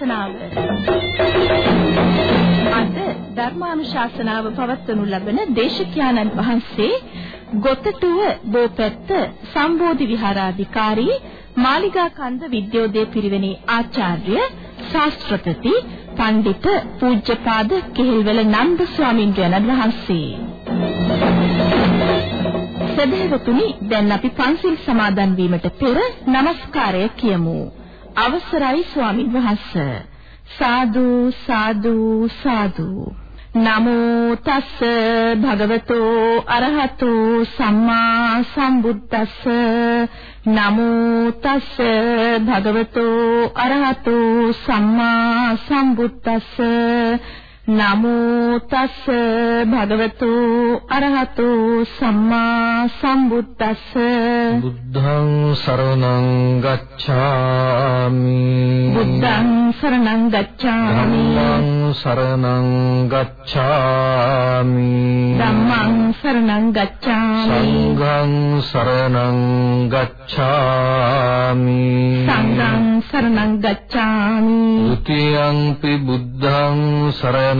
ධර්මානුශාසනාව අද ධර්මානුශාසනාව පවත්වනු ලබන දේශකයාණන් වහන්සේ ගොතටුව බෝපැත්ත සම්බෝධි විහාරාධිකාරී මාලිගා කන්ද විද්‍යෝදය පිරිවෙනේ ආචාර්ය ශාස්ත්‍රපති පඬිත පූජ්‍යපාද කෙහෙල්වල නන්ද ස්වාමින් වහන්සේ. සදහවතුනි දැන් අපි පන්සිල් සමාදන් වීමට පෙර নমස්කාරය කියමු. අවසරයි ස්වාමින් වහන්සේ. සාදු සාදු සාදු. නමෝ තස්ස භගවතෝ අරහතෝ සම්මා සම්බුද්දස්ස. නමෝ තස්ස භගවතෝ අරහතෝ සම්මා සම්බුද්දස්ස. නමෝ තස්ස භගවතු අරහතු සම්මා සම්බුද්දස්ස. බුද්ධං සරණං ගච්ඡාමි. බුද්ධං සරණං ගච්ඡාමි. ධම්මං සරණං ගච්ඡාමි. ධම්මං සරණං ගච්ඡාමි. සංඝං සරණං ගච්ඡාමි. සංඝං සරණං ගච්ඡාමි. ဒ ුතියංපි බුද්ධං සරණං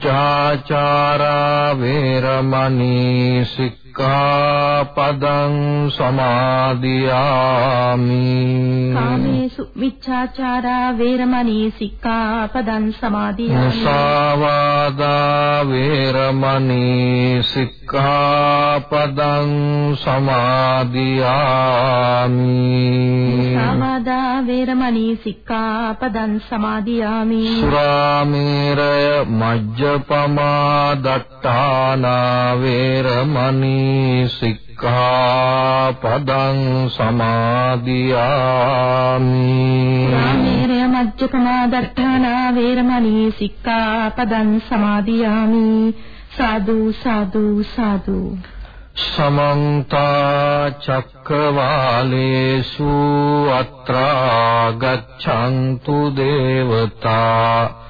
මිච්ඡාචාරා වේරමණී සික්ඛා සික්ඛාපදං සමාදියාමි। කාමේසු මිච්ඡාචාරා වේරමණී සික්ඛාපදං සමාදියාමි। මුසාවාදා වේරමණී සික්ඛාපදං සමාදියාමි। මුසාවාදා වේරමණී සික්ඛාපදං සමාදියාමි। සුරාමේරය මජ්ජපමා දත්තානා වේරමණී සික්ඛාපදං සමාදියාමි. රාමේරය මජ්ජපමා දත්තානා වේරමණී සික්ඛාපදං සමාදියාමි. සාදු සාදු සාදු. සමන්ත චක්කවාලේසු අත්‍රා ගච්ඡන්තු දේවතා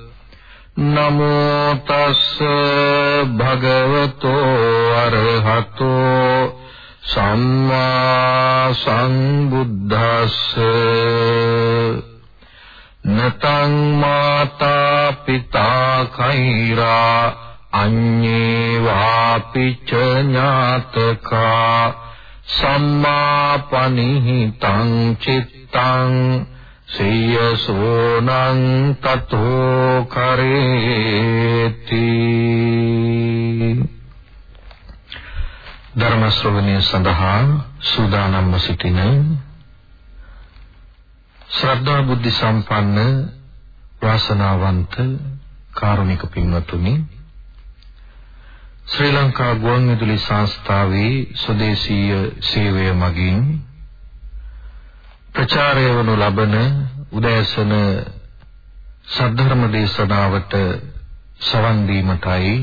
නමෝ තස් භගවතෝ අරහතෝ සම්මා සම්බුද්දස්ස නතං මාතා පිතා කෛරා අඤ්ඤේ වාපි ච ඥාතකා සම්මාපනිහිතං චිත්තං සේයසෝනං තතෝ කරේති. ධර්ම ශ්‍රවණය සඳහා සූදානම්ව සිටින ශ්‍රද්ධා බුද්ධ සම්පන්න වාසනාවන්ත කාරුණික පින්වතුනි ශ්‍රී ලංකා ගුවන්විදුලි සංස්ථාවේ ස්වදේශීය සේවය මගින් ප්‍රචාරය වනු ලබන උදෑසන සද්ධර්ම දේශනාවට සවන් දීමටයි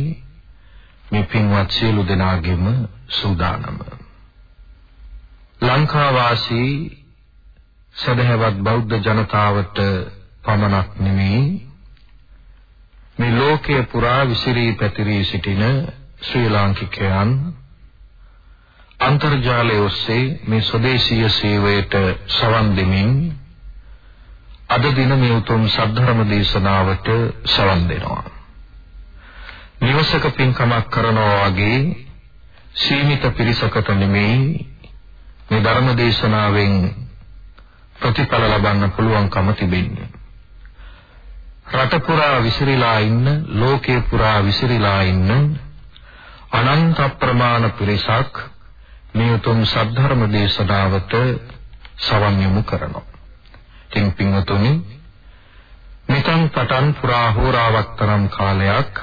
මේ පින්වත් සියලු දෙනාගේම සූදානම. ලංකා වාසී සදහවත් බෞද්ධ ජනතාවට පමණක් නෙමෙයි මේ ලෝකයේ පුරා විසිරී පැතිරී සිටින ශ්‍රී ලාංකිකයන් අන්තර්ජාලය ඔස්සේ මේ ස්වදේශීය සේවයට සවන් දෙමින් අද දින මේ උතුම් සද්ධර්ම දේශනාවට සවන් දෙනවා. නිවසක පින්කමක් කරනවා වගේ සීමිත පිරිසකට නෙමෙයි මේ ධර්ම දේශනාවෙන් ප්‍රතිඵල ලබන්න පුළුවන්කම තිබෙන්නේ. රට පුරා විසිරීලා ඉන්න, ලෝකේ පුරා විසිරීලා ඉන්න අනන්ත ප්‍රමාණ පිරිසක් මේ උතුම් සද්ධර්ම දේශනාවට සවන් යොමු කරනවා. ඉතින් පින්වතුනි මෙතන් පටන් පුරා හෝරාවක් තරම් කාලයක්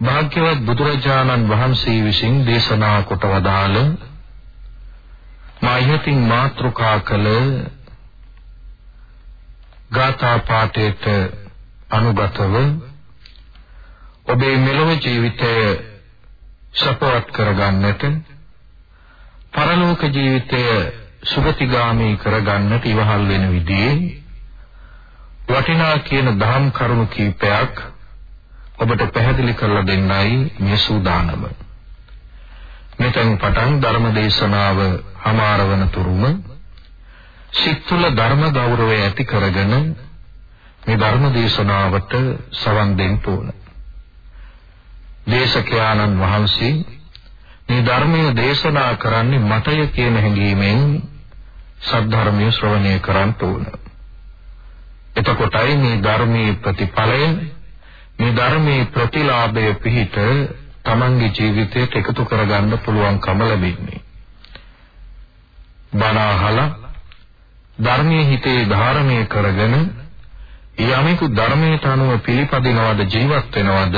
භාග්‍යවත් බුදුරජාණන් වහන්සේ විසින් දේශනා කොට වදාළ මායතින් මාත්‍රුකා කළ ගාථා පාඨයට අනුගතව ඔබේ මෙලොව ජීවිතය සපවත් කරගන්නට පරලෝක ජීවිතය සුගතිගාමී කරගන්නට ඉවහල් වෙන විදිහේ වටිනා කියන දහම් කරුණු කීපයක් ඔබට පැහැදිලි කරලා දෙන්නයි මේ සූදානම. මෙතෙන් පටන් ධර්ම දේශනාව හමාර වන තුරුම සිත් තුළ ධර්ම ගෞරවය ඇති කරගෙන මේ ධර්ම දේශනාවට සවන් දෙන්න ඕන. දේශකයාණන් වහන්සේ මේ ධර්මයේ දේශනා කරන්නේ මටය කියන හැඟීමෙන් සද්ධර්මයේ ශ්‍රවණය කරන්න ඕන. එතකොටයි මේ ධර්මයේ ප්‍රතිඵලය මේ ධර්මයේ ප්‍රතිලාභය පිහිට තමන්ගේ ජීවිතයට එකතු කරගන්න පුළුවන්කම ලැබෙන්නේ. බණ අහලා ධර්මයේ හිතේ ධාරණය කරගෙන යමෙකු ධර්මයට අනුව පිළිපදිනවද ජීවත් වෙනවද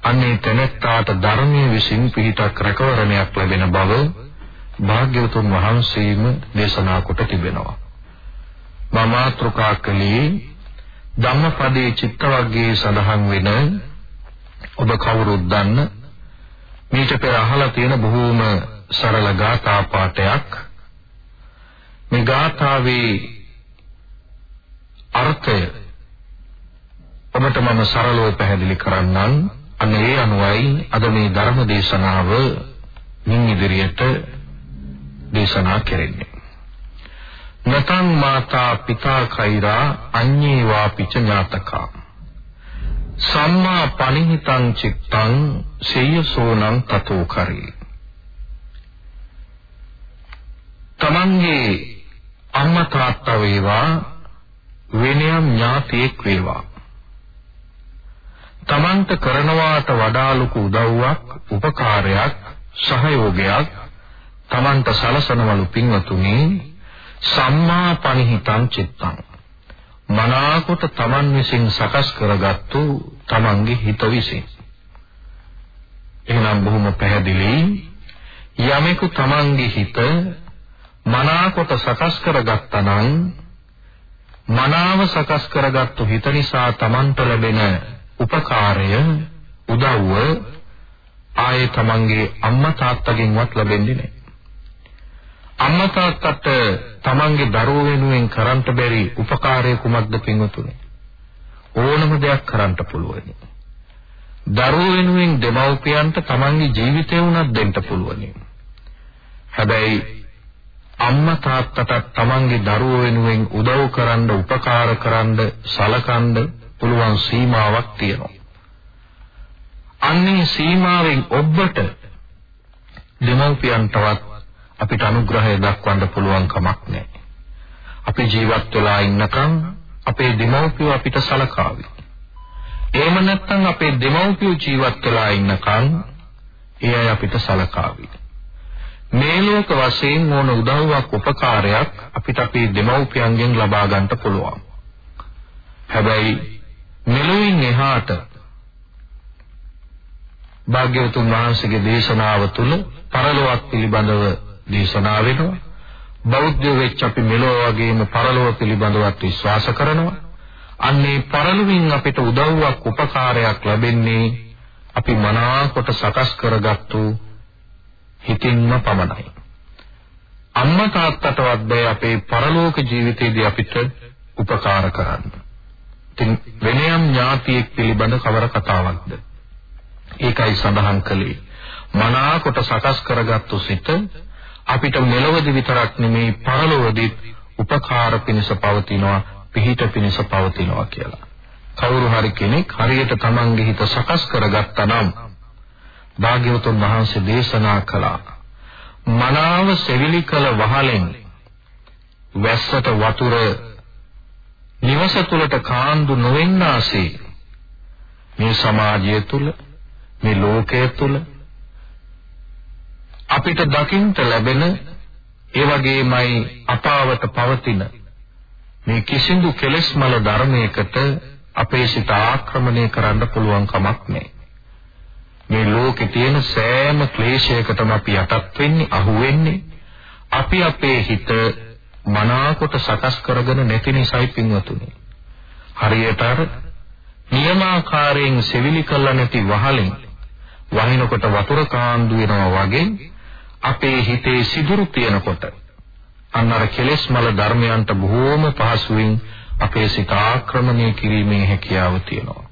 අන්නේ තැනැත්තාට ධර්මයේ විසින් පිහිටක් රැකවරණයක් ලැබෙන බව භාග්‍යවතුන් වහන්සේම දේශනා කොට තිබෙනවා. මමාත්‍රුකා කලී ධම්මපදයේ චිත්ත වර්ගයේ සඳහන් වෙන ඔබ කවුරුත් දන්න මීට පෙර අහලා තියෙන බොහෝම සරල ගාථා පාඨයක් මේ ගාථාවේ අර්ථය ඔබට මම සරලව පැහැදිලි කරන්නම් අන්න ඒ අනුවයි. අද මේ ධර්ම දේශනාව මින් ඉදිරියට දේශනා කෙරෙන්නේ. නතං මාතා පිතා කෛරා අඤ්ඤේ වාපිච ඥාතකා. සම්මා පනිහිතං චිත්තං සේයසෝනං තතෝ කරේ. තමන්ගේ අම්මා තාත්තා වේවා වෙනයම් ඥාතියෙක් වේවා. තමන්ට කරනවාට වඩා ලොකු උදව්වක්, උපකාරයක්, සහයෝගයක් තමන්ට සලසනවලු පින්වතුනි සම්මා පනිහිතං චිත්තං. මනාකොට තමන් විසින් සකස් කරගත්තු තමන්ගේ හිත විසින්. එහෙනම් බොහොම පැහැදිලි යමෙකු තමන්ගේ හිත මනාකොට සකස් කරගත්තා නම් මනාව සකස් කරගත්තු හිත නිසා තමන්ට ලැබෙන උපකාරය උදව්ව ආයේ තමන්ගේ අම්මා තාත්තගෙන්වත් ලැබෙන්නේ නැහැ. අම්මා තාත්තට තමන්ගේ දරුවෝ වෙනුවෙන් කරන්න බැරි උපකාරය කුමක්ද පින්වතුනි? ඕනම දෙයක් කරන්න පුළුවන්. දරුවෝ වෙනුවෙන් දෙමව්පියන්ට තමන්ගේ ජීවිතය උනත් දෙන්න පුළුවන්. හැබැයි අම්මා තාත්තට තමන්ගේ දරුවෝ වෙනුවෙන් උදව් කරන්න, උපකාර කරන්න, සලකන්න පුළුවන් සීමාවක් තියෙනවා. අන්නේ සීමාවෙන් ඔබට දෙමව්පියන්ටවත් අපිට අනුග්‍රහය දක්වන්න පුළුවන් කමක් නැහැ. අපි ජීවත් වෙලා ඉන්නකම් අපේ දෙමව්පියෝ අපිට සලකාවි. එහෙම නැත්නම් අපේ දෙමව්පියෝ ජීවත් වෙලා ඉන්නකම් ඒ අය අපිට සලකාවි. මේ ලෝක වශයෙන් ඕන උදව්වක් උපකාරයක් අපිට අපේ දෙමව්පියන්ගෙන් ලබා ගන්න පුළුවන්. හැබැයි මෙලොවින් එහාට භාග්‍යවතුන් වහන්සේගේ දේශනාව තුළ පරලොවක් පිළිබඳව දේශනා වෙනවා. බෞද්ධ වෙච්ච අපි මෙලොව වගේම පරලොව පිළිබඳවත් විශ්වාස කරනවා. අන්නේ පරලොවින් අපිට උදව්වක් උපකාරයක් ලැබෙන්නේ අපි මනාකොට සකස් කරගත්තු හිතින්ම පමණයි. අම්මා තාත්තටවත් බෑ අපේ පරලෝක ජීවිතයේදී අපිට උපකාර කරන්න. ඉතින් වෙනයම් ඥාතියෙක් පිළිබඳ කවර කතාවක්ද? ඒකයි සඳහන් කළේ. මනාකොට සකස් කරගත්තු සිත අපිට මෙලොවදී විතරක් නෙමේ පරලොවදී උපකාර පිණිස පවතිනවා, පිහිට පිණිස පවතිනවා කියලා. කවුරු හරි කෙනෙක් හරියට Tamange හිත සකස් කරගත්තා නම් භාග්‍යවතුන් වහන්සේ දේශනා කළා මනාව සෙවිලි කළ වහලෙන් වැස්සට වතුර නිවස තුලට කාන්දු නොවෙන්නාසේ මේ සමාජය තුල මේ ලෝකය තුල අපිට දකින්න ලැබෙන ඒ වගේමයි අපාවට පවතින මේ කිසිදු කෙලෙස් මල ධර්මයකට අපේ සිත ආක්‍රමණය කරන්න පුළුවන් කමක් නැහැ. මේ ලෝකේ තියෙන සෑම ක්ලේශයකටම අපි යටත් වෙන්නේ, අහු වෙන්නේ. අපි අපේ හිත මනාකොට සකස් කරගෙන නැති නිසායි පින්වතුනි. හරියට අර නියමාකාරයෙන් සෙවිලි කළ නැති වහලෙන් වහිනකොට වතුර කාන්දු වෙනවා වගේ අපේ හිතේ සිදුරු තියෙනකොට අන්න අර කෙලෙස් මල ධර්මයන්ට බොහෝම පහසුවෙන් අපේ සිත ආක්‍රමණය කිරීමේ හැකියාව තියෙනවා.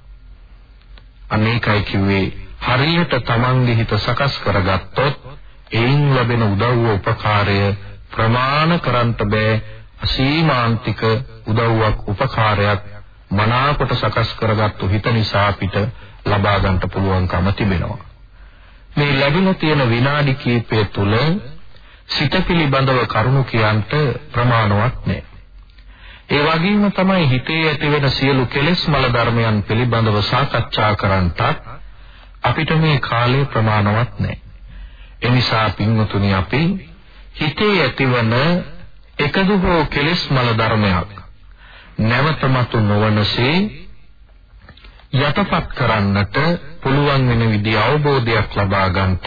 අනේකයි කිව්වේ හරියට Tamange හිත සකස් කරගත්තොත් එයින් ලැබෙන උදව්ව උපකාරය ප්‍රමාණ කරන්නට බෑ අසීමාන්තික උදව්වක් උපකාරයක් මනාකොට සකස් කරගත්තු හිත නිසා අපිට ලබා ගන්නට පුළුවන්කම තිබෙනවා. මේ ලැබිලා තියෙන විනාඩි කිහිපය තුළ සිත පිළිබඳව කරුණු කියන්ට ප්‍රමාණවත් නැහැ. ඒ වගේම තමයි හිතේ ඇතිවෙන සියලු කෙලෙස් මල ධර්මයන් පිළිබඳව සාකච්ඡා කරන්නටත් අපිට මේ කාලය ප්‍රමාණවත් නැහැ. එනිසා පින්වතුනි අපි හිතේ ඇතිවන එකදු හෝ කෙලෙස් මල ධර්මයක් නැවතමතු නොවනසේ යටපත් කරන්නට පුළුවන් වෙන විදිහ අවබෝධයක් ලබා ගන්නට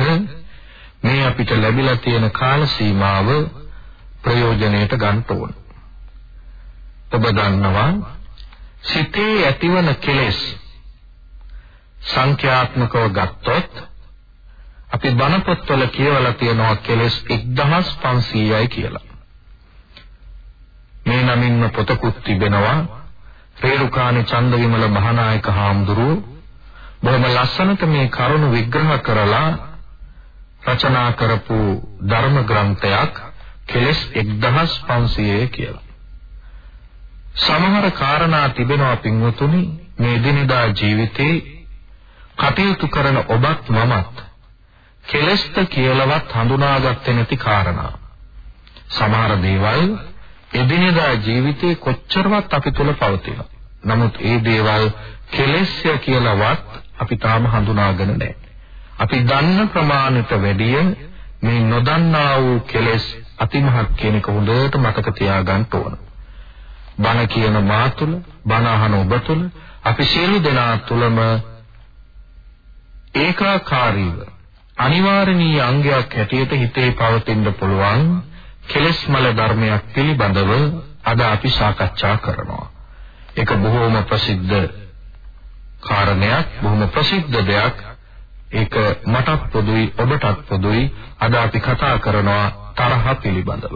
මේ අපිට ලැබිලා තියෙන කාල සීමාව ප්‍රයෝජනයට ගන්න ඕන. ඔබ දන්නවා සිතේ ඇතිවන කෙලෙස් සංඛ්‍යාත්මකව ගත්තොත් අපි බණ පොත්වල කියවලා තියෙනවා කෙලෙස් 1500යි කියලා. මේ නමින්ම පොතකුත් තිබෙනවා රේරුකාණේ චන්දවිමල මහානායක හාමුදුරුවෝ බොහොම ලස්සනට මේ කරුණු විග්‍රහ කරලා රචනා කරපු ධර්ම ග්‍රන්ථයක් කෙලස් 1500 කියලා. සමහර කාරණා තිබෙනවා පින්වතුනි මේ දිනදා ජීවිතේ කටයුතු කරන ඔබත් මමත් කෙලස්ත කියලාවත් හඳුනාගත්තේ නැති කාරණා. සමහර දේවල් එදිනෙදා ජීවිතේ කොච්චරවත් අපි තුල පවතිනවා. නමුත් ඒ දේවල් කෙලෙස්ය කියලාවත් අපි තාම හඳුනාගෙන නැහැ. අපි දන්න ප්‍රමාණයට වැඩිය මේ නොදන්නා වූ කෙලෙස් අතිමහත් කියන එක හොඳට මතක තියාගන්න ඕන. බණ කියන මා තුළ, බණ අහන ඔබ තුළ, අපි සියලු දෙනා තුළම ඒකාකාරීව අනිවාර්යනීය අංගයක් හැටියට හිතේ පවතින්න පුළුවන් කෙලෙස් මල ධර්මයක් පිළිබඳව අද අපි සාකච්ඡා කරනවා. ඒක බොහෝම ප්‍රසිද්ධ කාරණයක්, බොහොම ප්‍රසිද්ධ දෙයක්. ඒක මටත් පොදුයි, ඔබටත් පොදුයි. අද අපි කතා කරනවා තරහ පිළිබඳව.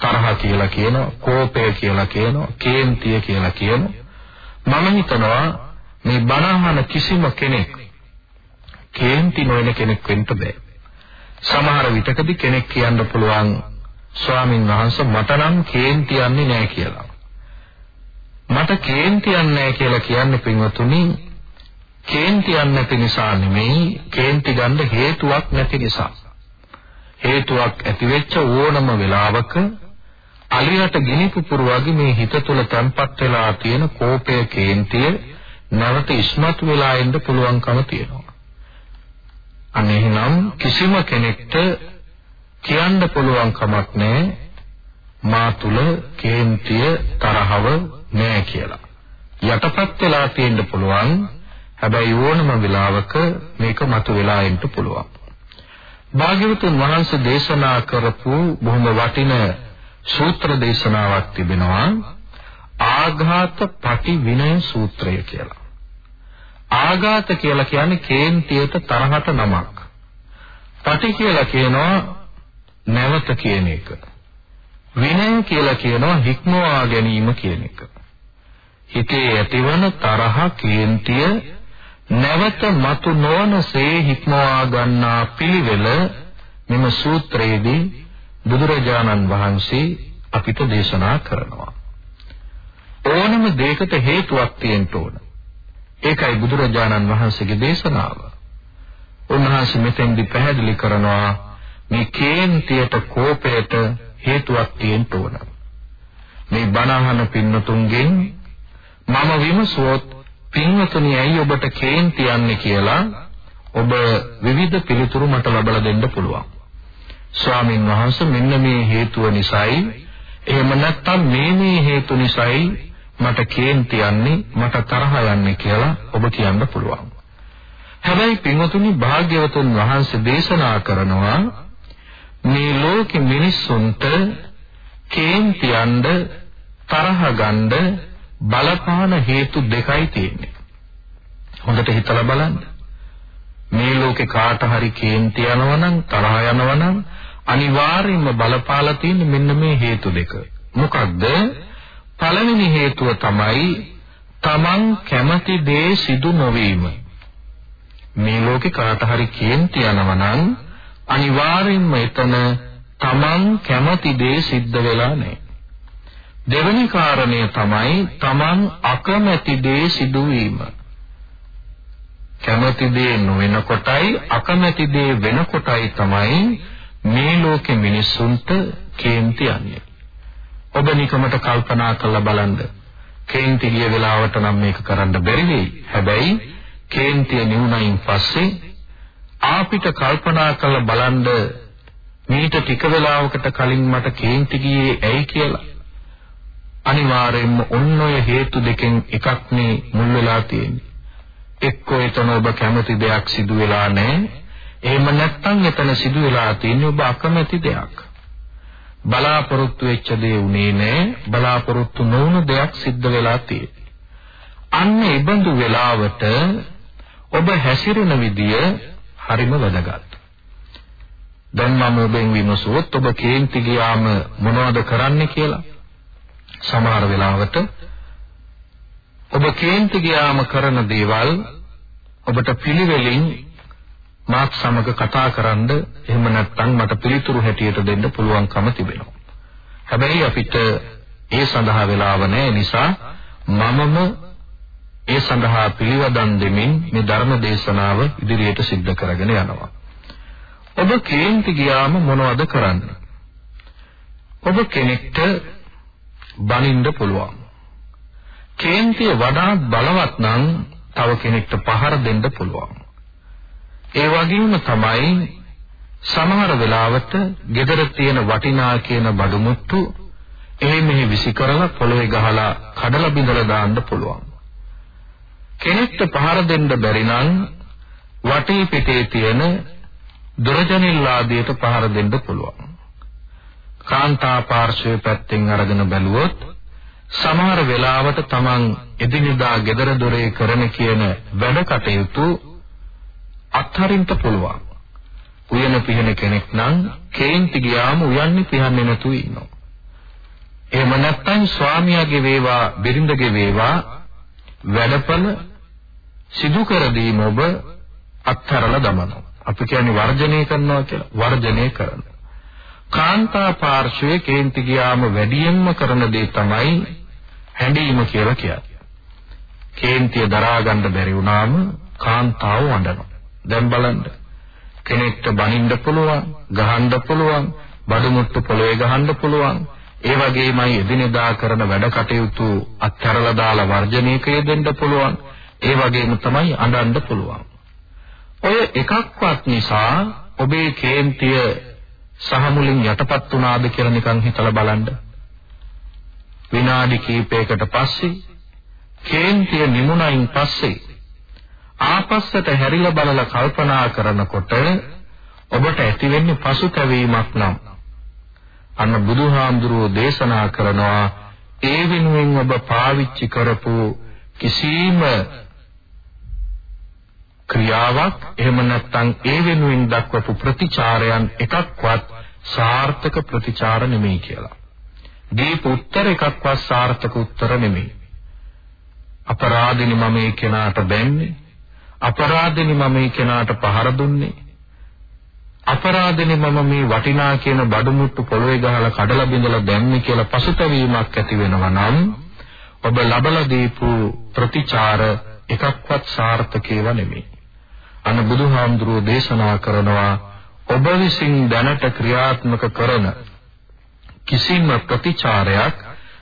තරහ කියලා කියනවා, කෝපය කියලා කියනවා, කේන්තිය කියලා කියනවා. මම හිතනවා මේ බණහන කිසිම කෙනෙක් කේන්ති නොවන කෙනෙක් වෙන්න බෑ. සමහර විටකදී කෙනෙක් කියන්න පුළුවන් ස්වාමින් වහන්සේ මට නම් කේන්ති යන්නේ නැහැ කියලා. මට කේන්ති යන්නේ නැහැ කියලා කියන්නේ පින්වතුනි කේන්ති යන්නේ නැති නිසා නෙමෙයි කේන්ති ගන්න හේතුවක් නැති නිසා. හේතුවක් ඇති වෙච්ච ඕනම වෙලාවක අලියට ගිනි පුපුරු වගේ මේ හිත තුළ තැම්පත් වෙලා තියෙන කෝපය කේන්තිය නැවත ඉස්මතු වෙලා එන්න පුළුවන්කම තියෙනවා. අනේ එහෙනම් කිසිම කෙනෙක්ට කියන්න පුළුවන් කමක් නැහැ මා තුල කේන්තිය තරහව නෑ කියලා. යටපත් වෙලා තියෙන්න පුළුවන්. හැබැයි ඕනම වෙලාවක මේක මතුවලා එන්න පුළුවන්. භාග්‍යවතුන් වහන්සේ දේශනා කරපු බොහොම වටින සූත්‍ර දේශනාවක් තිබෙනවා. ආඝාත පටි විනය සූත්‍රය කියලා. ආඝාත කියලා කියන්නේ කේන්තියට තරහට නමක්. පටි කියලා කියනවා නැවත කියන එක. විනය කියලා කියනවා හික්මවා ගැනීම කියන එක. හිතේ ඇතිවන තරහ කේන්තිය නැවත මතු නොවනසේ හික්මවා ගන්නා පිළිවෙල මෙම සූත්‍රයේදී බුදුරජාණන් වහන්සේ අපිට දේශනා කරනවා. ඕනම දෙයකට හේතුවක් තියෙන්න ඕන. ඒකයි බුදුරජාණන් වහන්සේගේ දේශනාව. උන්වහන්සේ මෙතෙන්දි පැහැදිලි කරනවා මේ කේන්තියට කෝපයට හේතුවක් තියෙන්න ඕන. මේ බණහන පින්නතුන්ගෙන් මම විමසුවොත් පින්වතුනි ඇයි ඔබට කේන්ති යන්නේ කියලා ඔබ විවිධ පිළිතුරු මට ලබා දෙන්න පුළුවන්. ස්වාමින් වහන්සේ මෙන්න මේ හේතුව නිසායි එහෙම නැත්නම් මේ මේ හේතු නිසායි මට කේන්ති යන්නේ මට තරහ යන්නේ කියලා ඔබ කියන්න පුළුවන්. හැබැයි පින්වතුනි භාග්‍යවතුන් වහන්සේ දේශනා කරනවා මේ ලෝකෙ මිනිස්සුන්ට කේන්ති යන්න තරහ ගන්න බලපාන හේතු දෙකයි තියෙන්නේ. හොඳට හිතලා බලන්න. මේ ලෝකේ කාට හරි කේන්ති යනවනම් තරහ යනවනම් අනිවාර්යයෙන්ම බලපාලා තියෙන්නේ මෙන්න මේ හේතු දෙක. මොකක්ද? පළවෙනි හේතුව තමයි තමන් කැමති දේ සිදු නොවීම. මේ ලෝකේ කාට හරි කේන්ති යනවනම් අනිවාර්යයෙන්ම එතන තමන් කැමති දේ සිද්ධ වෙලා නැහැ. දෙවැනි කාරණය තමයි තමන් අකමැති දේ සිදුවීම. කැමති දේ නොවන කොටයි අකමැති දේ වෙන කොටයි තමයි මේ ලෝකෙ මිනිස්සුන්ට කේන්ති යන්නේ. ඔබ නිකමට කල්පනා කරලා බලන්න. කේන්ති ගිය වෙලාවට නම් මේක කරන්න බැරි වෙයි. හැබැයි කේන්තිය නිවුණයින් පස්සේ ආපිට කල්පනා කරලා බලන්න මීට ටික වෙලාවකට කලින් මට කේන්ති ගියේ ඇයි කියලා. අනිවාර්යයෙන්ම ඔන්න ඔය හේතු දෙකෙන් එකක් මේ මුල් වෙලා තියෙන්නේ. එක්කෝ එතන ඔබ කැමති දෙයක් සිදු වෙලා නැහැ. එහෙම නැත්නම් එතන සිදු වෙලා තියෙන්නේ ඔබ අකමැති දෙයක්. බලාපොරොත්තු වෙච්ච දේ උනේ නැහැ. බලාපොරොත්තු නොවුණු දෙයක් සිද්ධ වෙලා තියෙන්නේ. අන්න ඒ බඳු වෙලාවට ඔබ හැසිරෙන විදිය හරිම වැදගත්. දැන් මම ඔබෙන් විමසුවොත් ඔබ කේන්ති ගියාම මොනවද කරන්නේ කියලා? සමහර වෙලාවට ඔබ කේන්ති ගියාම කරන දේවල් ඔබට පිළිවෙලින් මාත් සමග කතා කරන්න එහෙම නැත්නම් මට පිළිතුරු හැටියට දෙන්න පුළුවන්කම තිබෙනවා. හැබැයි අපිට ඒ සඳහා වෙලාව නැහැ නිසා මමම ඒ සඳහා පිළිවදන් දෙමින් මේ ධර්ම දේශනාව ඉදිරියට සිද්ධ කරගෙන යනවා. ඔබ කේන්ති ගියාම මොනවද කරන්නේ? ඔබ කෙනෙක්ට බනින්න පුළුවන්. කේන්තිය වඩා බලවත් නම් තව කෙනෙක්ට පහර දෙන්න පුළුවන්. ඒ වගේම තමයි සමහර වෙලාවට gedara තියෙන වටිනා කියන බඩු මුට්ටු එහෙ මෙහෙ විසි කරලා පොළවේ ගහලා කඩලා බිඳලා දාන්න පුළුවන්. කෙනෙක්ට පහර දෙන්න බැරි නම් වටේ පිටේ තියෙන දුරජනිල් ආදියට පහර දෙන්න පුළුවන්. කාන්තා පාර්ශ්වයේ පැත්තෙන් අරගෙන බැලුවොත් සමහර වෙලාවට Taman එදිනෙදා gedara dore කරන කියන වැඩ කටයුතු අත්හරින්න පුළුවන්. උයන පිහන කෙනෙක් නම් කේන්ති ගියාම උයන්නේ පිහන්නේ නැතුව ඉන්නවා. එහෙම නැත්නම් ස්වාමියාගේ වේවා බිරිඳගේ වේවා වැඩපල සිදු කර දීම ඔබ අත්හැරලා දමනවා. අපි කියන්නේ වර්ජනය කරනවා කියලා. වර්ජනය කරනවා. කාන්තා පාර්ශවයේ කේන්ති ගියාම වැඩියෙන්ම කරන දේ තමයි හැඬීම කියලා කියන්නේ. කේන්තිය දරා ගන්න බැරි වුණාම කාන්තාව වඬනවා. දැන් බලන්න. කෙනෙක්ට බනින්න පුළුවන්, ගහන්න පුළුවන්, බඩු මුට්ටු පොළවේ ගහන්න පුළුවන්. ඒ වගේමයි එදිනෙදා කරන වැඩ කටයුතු අත්හැරලා දාලා වර්ජනයක යෙදෙන්න පුළුවන්. ඒ වගේම තමයි අඬන්න පුළුවන්. ඔය එකක්වත් නිසා ඔබේ කේන්තිය සහ මුලින් යටපත් වුණාද කියලා නිකන් හිතලා බලන්න. විනාඩි කිහිපයකට පස්සේ කේන්තිය නිමුණයින් පස්සේ ආපස්සට හැරිලා බලලා කල්පනා කරනකොට ඔබට ඇති වෙන්නේ පසුතැවීමක් නම් අන්න බුදුහාමුදුරුවෝ දේශනා කරනවා ඒ වෙනුවෙන් ඔබ පාවිච්චි කරපු කිසිම ක්‍රියාවක් එහෙම නැත්නම් ඒ වෙනුවෙන් දක්වපු ප්‍රතිචාරයන් එකක්වත් සාර්ථක ප්‍රතිචාර නෙමෙයි කියලා. දීප උත්තර එකක්වත් සාර්ථක උත්තර නෙමෙයි. අපරාධිනි මම ඒ කෙනාට බැන්නේ. අපරාධිනි මම මේ කෙනාට පහර දුන්නේ. අපරාධිනි මම මේ වටිනා කියන බඩමුට්ටු පොළවේ ගහලා කඩලා බිඳලා දැම්මේ කියලා පසුතැවීමක් ඇති වෙනවා නම් ඔබ ලබලා දීපු ප්‍රතිචාර එකක්වත් සාර්ථකේව නෙමෙයි. අන්න බුදුහාමුදුරුවෝ දේශනා කරනවා ඔබ විසින් දැනට ක්‍රියාත්මක කරන කිසිම ප්‍රතිචාරයක්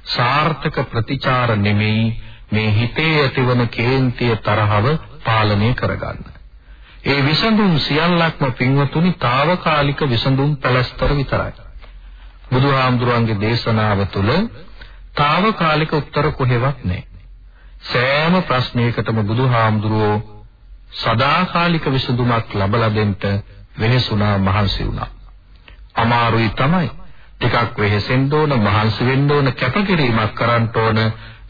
සාර්ථක ප්‍රතිචාර නෙමෙයි මේ හිතේ ඇතිවන කේන්තිය තරහව පාලනය කරගන්න. ඒ විසඳුම් සියල්ලක්ම පින්වතුනි తాවකාලික විසඳුම් පැලස්තර විතරයි. බුදුහාමුදුරන්ගේ දේශනාව තුළ తాවකාලික උත්තර කොහෙවත් නැහැ. සෑම ප්‍රශ්නයකටම බුදුහාමුදුරුවෝ සදාකාලික විසඳුමක් ලබලා දෙන්න වෙහෙසුණා මහන්සි වුණා. අමාරුයි තමයි. ටිකක් වෙහෙසෙන්න ඕන, මහන්සි වෙන්න ඕන, කැපකිරීමක් කරන්න ඕන.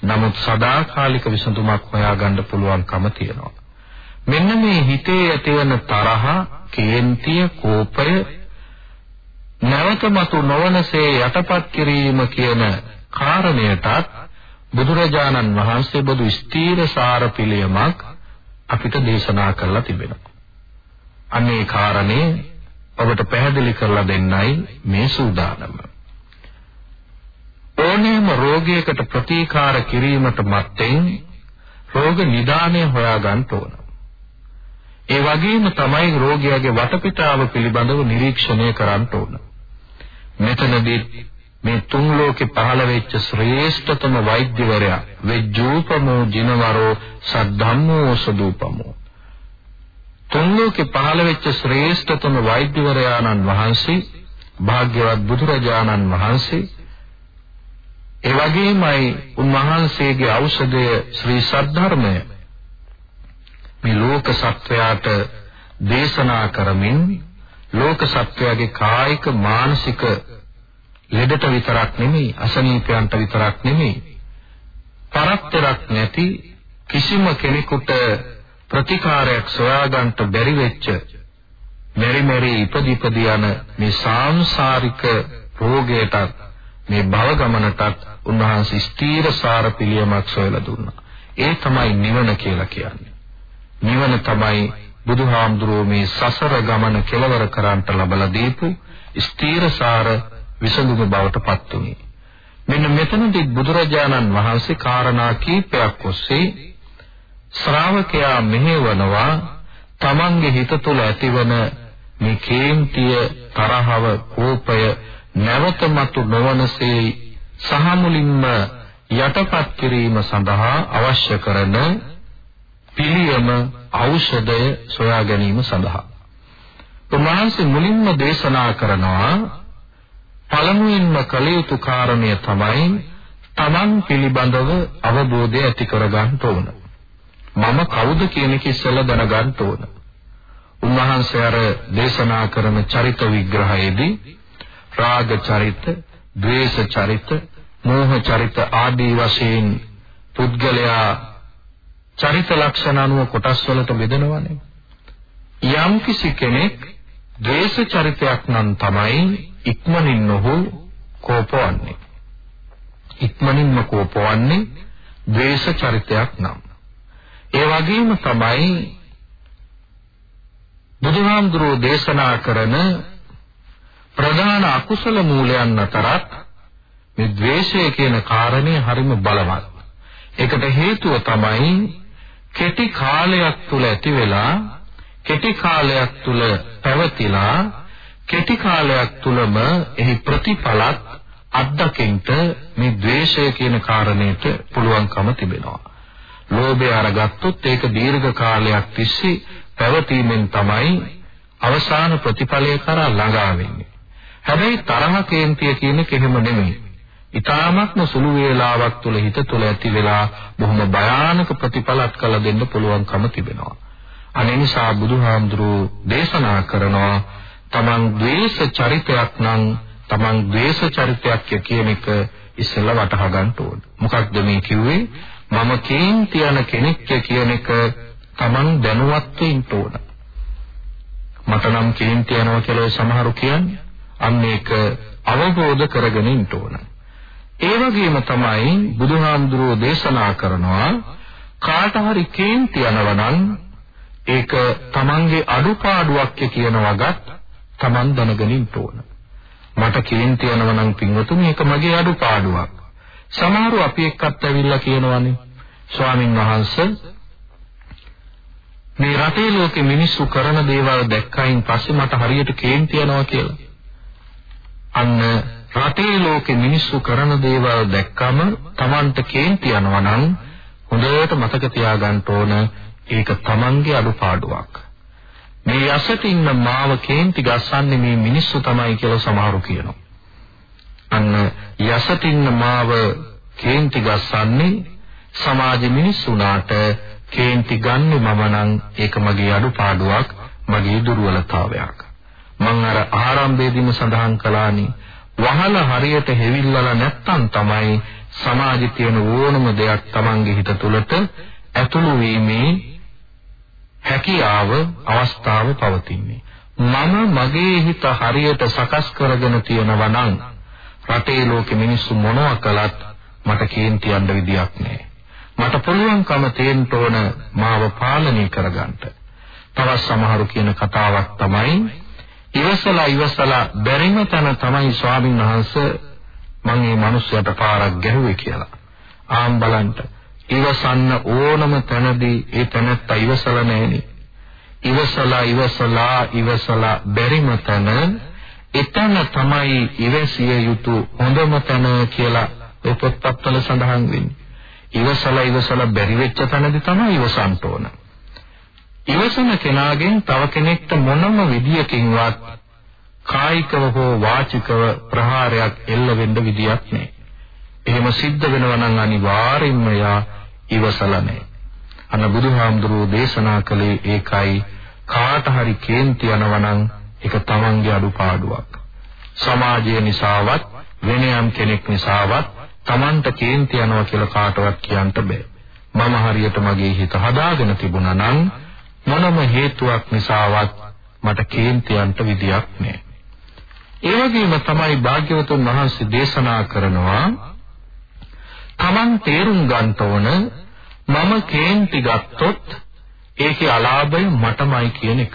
නමුත් සදාකාලික විසඳුමක් හොයාගන්න පුළුවන්කම තියෙනවා. මෙන්න මේ හිතේ ඇතිවන තරහ, කේන්තිය, කෝපය නැවතමතු නොවනසේ යටපත් කිරීම කියන කාරණයටත් බුදුරජාණන් වහන්සේ බොදු ස්ථීර සාර පිළියමක් අපිට දේශනා කරලා තිබෙනවා. අන්නේ කාරණේ ඔබට පැහැදිලි කරලා දෙන්නයි මේ සූදානම. ඕනෑම රෝගයකට ප්‍රතිකාර කිරීමට මත්තෙන් රෝග නිදානය හොයාගන්න ඕන. ඒ වගේම තමයි රෝගියාගේ වටපිටාව පිළිබඳව නිරීක්ෂණය කරන්න ඕන. මෙතනදී මේ තුන් ලෝකේ පහළ වෙච්ච ශ්‍රේෂ්ඨතම වෛද්‍යවරයා වෙජ්ජූපමෝ ජිනවරෝ සද්ධම්මෝ සදූපමෝ තුන් ලෝකේ පහළ වෙච්ච ශ්‍රේෂ්ඨතම වෛද්‍යවරයාණන් වහන්සේ භාග්‍යවත් බුදුරජාණන් වහන්සේ ඒ වගේමයි උන්වහන්සේගේ ඖෂධය ශ්‍රී සද්ධර්මය මේ ලෝක සත්වයාට දේශනා කරමින් ලෝක සත්වයාගේ කායික මානසික ලෙඩට විතරක් නෙමෙයි අසනීපයන්ට විතරක් නෙමෙයි පරක්තරක් නැති කිසිම කෙනෙකුට ප්‍රතිකාරයක් සොයාගන්න බැරි වෙච්ච මෙරි මෙරි ඉපදිපදි යන මේ සාංශාරික රෝගයටත් මේ භව ගමනටත් උන්වහන්සේ ස්ථීර සාර පිළියමක් සොයලා දුන්නා. ඒ තමයි නිවන කියලා කියන්නේ. නිවන තමයි බුදුහාමුදුරුවෝ මේ සසර ගමන කෙලවර කරන්නට ලබලා දීපු ස්ථීර සාර විසඳුම බවට පත් වුණේ. මෙන්න මෙතනදී බුදුරජාණන් වහන්සේ කාරණා කීපයක් ඔස්සේ ශ්‍රාවකයා මෙහෙවනවා තමන්ගේ හිත තුළ ඇතිවන මේ කේන්තිය තරහව කෝපය නැවතමතු නොවනසේ සහ මුලින්ම යටපත් කිරීම සඳහා අවශ්‍ය කරන පිළියම ඖෂධය සොයා ගැනීම සඳහා උන්වහන්සේ මුලින්ම දේශනා කරනවා පළමුවෙන්ම කළ යුතු කාරණය තමයි තමන් පිළිබඳව අවබෝධය ඇති කරගන්න ඕන. මම කවුද කියන එක ඉස්සෙල්ලා දැනගන්න ඕන. උන්වහන්සේ අර දේශනා කරන චරිත විග්‍රහයේදී රාග චරිත, ද්වේෂ චරිත, මෝහ චරිත ආදී වශයෙන් පුද්ගලයා චරිත ලක්ෂණ අනුව කොටස් වලට බෙදනවානේ. යම් කිසි කෙනෙක් ද්වේෂ චරිතයක් නම් තමයි ඉක්මනින් ඔහු කෝපවන්නේ. ඉක්මනින්ම කෝපවන්නේ ද්වේෂ චරිතයක් නම්. ඒ වගේම තමයි බුදුහාමුදුරෝ දේශනා කරන ප්‍රධාන අකුසල මූලයන් අතරත් මේ ද්වේෂය කියන කාරණේ හරිම බලවත්. ඒකට හේතුව තමයි කෙටි කාලයක් තුල ඇති වෙලා කෙටි කාලයක් තුල පැවතිලා කෙටි කාලයක් තුලම එහි ප්‍රතිඵලත් අත්දකින්න මේ ද්වේෂය කියන කාරණේට පුළුවන්කම තිබෙනවා. ලෝභය අරගත්තොත් ඒක දීර්ඝ කාලයක් තිස්සේ පැවතීමෙන් තමයි අවසාන ප්‍රතිඵලය කරා ළඟා වෙන්නේ. හැබැයි තරහ කේන්තිය කියන කෙහෙම නෙමෙයි. ඊ타මත්ම සුළු වේලාවක් තුළ හිත තුළ ඇති වෙලා බොහොම භයානක ප්‍රතිඵලත් කළ දෙන්න පුළුවන්කම තිබෙනවා. අනේ නිසා බුදුහාමුදුරුවෝ දේශනා කරනවා තමන් ද්වේෂ චරිතයක් නම් තමන් ද්වේෂ චරිතයක් කියන එක ඉස්සෙල්ලා වටහා ගන්න ඕන. මොකක්ද මේ කිව්වේ? මම කේන්ති යන කෙනෙක් කියන එක තමන් දැනුවත් වෙන්න ඕන. මට නම් කේන්ති යනවා කියලා සමහරු කියන්නේ. අන්න ඒක අවබෝධ කරගෙන ඉන්න ඕන. ඒ වගේම තමයි බුදුහාමුදුරුවෝ දේශනා කරනවා කාට හරි කේන්ති යනවා නම් ඒක තමන්ගේ අඩුපාඩුවක් කියන වගත් තමන් දැනගෙන ඉන්න ඕන. මට කේන්ති යනවා නම් පින්වතුනි ඒක මගේ අඩුපාඩුවක්. සමහරව අපි එක්කත් ඇවිල්ලා කියනවානේ ස්වාමින් වහන්සේ මේ රටේ ලෝකෙ මිනිස්සු කරන දේවල් දැක්කයින් පස්සේ මට හරියට කේන්ති යනවා කියලා. අන්න රටේ ලෝකෙ මිනිස්සු කරන දේවල් දැක්කම Tamanට කේන්ති යනවා නම් හොඳට මතක තියාගන්න ඕන ඒක Tamanගේ අඩුපාඩුවක්. මේ යසට ඉන්න මාව කේන්ති ගස්සන්නේ මේ මිනිස්සු තමයි කියලා සමහරු කියනවා. අන්න යසට ඉන්න මාව කේන්ති ගස්සන්නේ සමාජ මිනිස්සුනාට කේන්ති ගන්නෙ මම නම් ඒක මගේ අඩුපාඩුවක් මගේ දුර්වලතාවයක් මං අර ආරම්භයේදීම සඳහන් කළානි වහල හරියට හෙවිල්ලලා නැත්තම් තමයි සමාජයේ තියෙන ඕනම දෙයක් Tamange හිත තුළට ඇතුළු වීමේ හැකියාව අවස්ථාව පවතින්නේ මම මගේ හිත හරියට සකස් කරගෙන තියෙනවා නම් රටේ ලෝකෙ මිනිස්සු මොනවා කළත් මට කේන්ති යන්න විදියක් නැහැ මට පුළුවන්කම තේන්න ඕන මාව පාලනය කරගන්න. තවත් සමහරු කියන කතාවක් තමයි ඉවසලා ඉවසලා බැරිම තැන තමයි ස්වාමීන් වහන්සේ මම මේ මිනිස්සුන්ට පාරක් ගැහුවේ කියලා. ආම් බලන්න ඉවසන්න ඕනම තැනදී ඒ තැනත්ත ඉවසලා නැහෙනේ. ඉවසලා ඉවසලා ඉවසලා බැරිම තැන එතන තමයි ඉවසිය යුතු හොඳම තැන කියලා ඒ පොත්පත්වල සඳහන් වෙන්නේ. ඉවසලා ඉවසලා බැරි වෙච්ච තැනදී තමයි ඉවසන්න ඕන. ඉවසන කෙනාගෙන් තව කෙනෙක්ට මොනම විදියකින්වත් කායිකව හෝ වාචිකව ප්‍රහාරයක් එල්ල වෙන්න විදියක් නැහැ. එහෙම සිද්ධ වෙනවා නම් අනිවාර්යෙන්ම යා ඉවසලා නැහැ. අන්න බුදුහාමුදුරුවෝ දේශනා කළේ ඒකයි කාට හරි කේන්ති යනවා නම් ඒක තමන්ගේ අඩුපාඩුවක්. සමාජය නිසාවත් වෙන යම් කෙනෙක් නිසාවත් Tamanta කේන්ති යනවා කියලා කාටවත් කියන්න බෑ. මම හරියට මගේ හිත හදාගෙන තිබුණා නම් මොනම හේතුවක් නිසාවත් මට කේන්ති යන්න විදියක් නෑ. ඒ වගේම තමයි භාග්‍යවතුන් වහන්සේ දේශනා කරනවා Taman තේරුම් ගන්න ඕන මම කේන්ති ගත්තොත් ඒකේ අලාභය මටමයි කියන එක.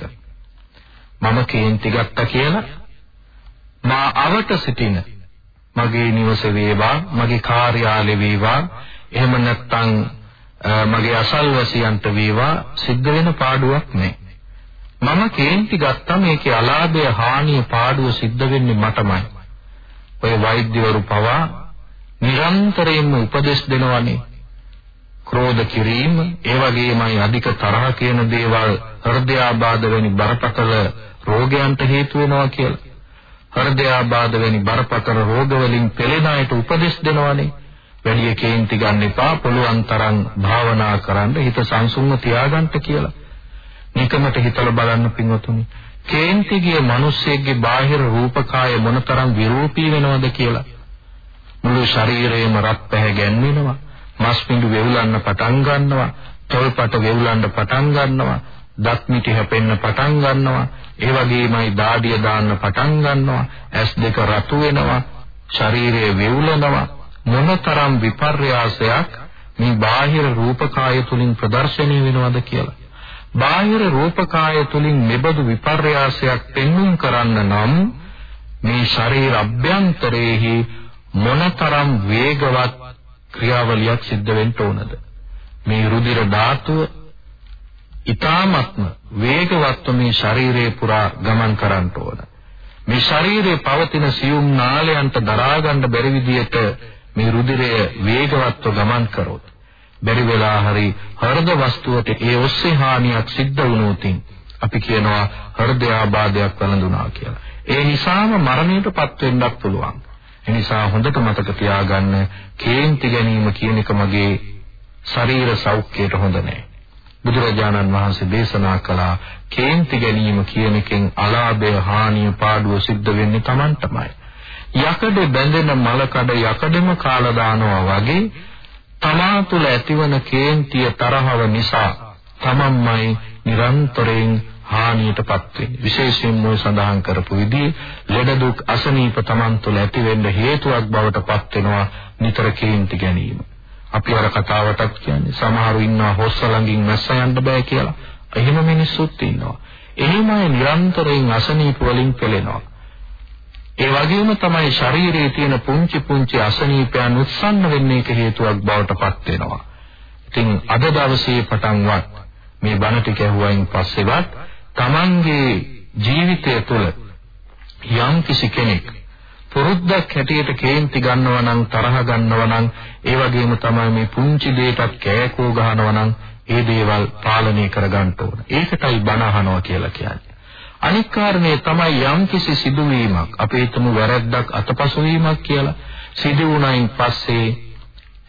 මම කේන්ති ගත්තා කියලා මා අවට සිටින මගේ නිවස වේවා මගේ කාර්යාලය වේවා එහෙම නැත්නම් මගේ අසල්වැසියන්ට වේවා සිද්ධ වෙන පාඩුවක් නැහැ. මම කේන්ති ගත්තම ඒකේ අලාභය හානිය පාඩුව සිද්ධ වෙන්නේ මටමයි. ඔය වෛද්‍යවරු පවා නිරන්තරයෙන්ම උපදෙස් දෙනවනේ. ක්‍රෝධ කිරීම, ඒ වගේමයි අධික තරහ කියන දේවල් හෘදයාබාධ වැනි බරපතල රෝගයන්ට හේතු වෙනවා කියලා. හෘදයාබාධ වැනි බරපතල රෝග වලින් පෙළෙන අයට උපදෙස් දෙනවනේ. වැඩි කේන්ති ගන්න එපා, පුළුවන් තරම් භාවනා කරන්න, හිත සංසුන්ව තියාගන්න කියලා. නිකමට හිතලා බලන්න පින්වතුනි. කේන්ති ගිය මිනිස්සෙක්ගේ බාහිර රූපකාය මොනතරම් විරූපී වෙනවද කියලා. මුළු ශරීරයම රත් පැහැ ගැන්වෙනවා. මස් පිඬු වෙවුලන්න පටන් ගන්නවා. තොල්පට වෙවුලන්න පටන් ගන්නවා. දත් මිටි හැපෙන්න පටන් ගන්නවා ඒ වගේමයි දාඩිය දාන්න පටන් ගන්නවා ඇස් දෙක රතු වෙනවා ශරීරය වෙවුලනවා මොනතරම් විපර්යාසයක් මේ බාහිර රූපකාය තුලින් ප්‍රදර්ශනය වෙනවද කියලා බාහිර රූපකාය තුලින් මෙබඳු විපර්යාසයක් පෙන්වුම් කරන්න නම් මේ ශරීර අභ්‍යන්තරයේහි මොනතරම් වේගවත් ක්‍රියාවලියක් සිද්ධ වෙන්න ඕනද මේ රුධිර ධාතුව ඊ타ත්ම වේගවත්ව මේ ශරීරය පුරා ගමන් කරන්න ඕන. මේ ශරීරයේ පවතින සියුම් නාලයන්ට දරා ගන්න බැරි විදියට මේ රුධිරය වේගවත්ව ගමන් කරොත් බැරි වෙලා හරි හෘද වස්තුවට ඒ ඔස්සේ හානියක් සිද්ධ වුණොත් අපි කියනවා හෘදයාබාධයක් වැළඳුනා කියලා. ඒ නිසාම මරණයටපත් වෙන්නත් පුළුවන්. ඒ නිසා හොඳට මතක තියාගන්න කේන්ති ගැනීම කියන එක මගේ ශරීර සෞඛ්‍යයට හොඳ නැහැ. බුදුරජාණන් වහන්සේ දේශනා කළා කේන්ති ගැනීම කියන එකෙන් අලාභය හානිය පාඩුව සිද්ධ වෙන්නේ Tamanටමයි. යකඩ බැඳෙන මලකඩ යකඩෙම කාලා දානවා වගේ තමා තුළ ඇතිවන කේන්තිය තරහව නිසා තමන්මයි නිරන්තරයෙන් හානියටපත් වෙන්නේ. විශේෂයෙන්ම සඳහන් කරපු විදිහේ ලෙඩ දුක් අසනීප තමන් තුළ ඇති වෙන්න හේතුවක් බවට පත් වෙනවා නිතර කේන්ති ගැනීම. අපි අර කතාවටත් කියන්නේ සමහරු ඉන්නවා හොස්ස ළඟින් මැස්ස යන්න බෑ කියලා. එහෙම මිනිස්සුත් ඉන්නවා. එහෙමයි නිරන්තරයෙන් අසනීප වලින් පෙළෙනවා. ඒ වගේම තමයි ශරීරයේ තියෙන පුංචි පුංචි අසනීපයන් උත්සන්න වෙන්නේ එක හේතුවක් බවට පත් වෙනවා. ඉතින් අද දවසේ පටන්වත් මේ බණ ටික ඇහුවයින් පස්සේවත් Tamanගේ ජීවිතය තුළ යම් කිසි කෙනෙක් පුරුද්දක් හැටියට කේන්ති ගන්නවා නම් තරහ ගන්නවා නම් ඒ වගේම තමයි මේ පුංචි දෙයකට කෑකෝ ගහනවා නම් ඒ දේවල් පාලනය කරගන්න ඕන. ඒකටයි බණ අහනවා කියලා කියන්නේ. අනික් කාරණේ තමයි යම්කිසි සිදුවීමක් අපේ හිතමු වැරද්දක් අතපසු වීමක් කියලා සිදු වුණයින් පස්සේ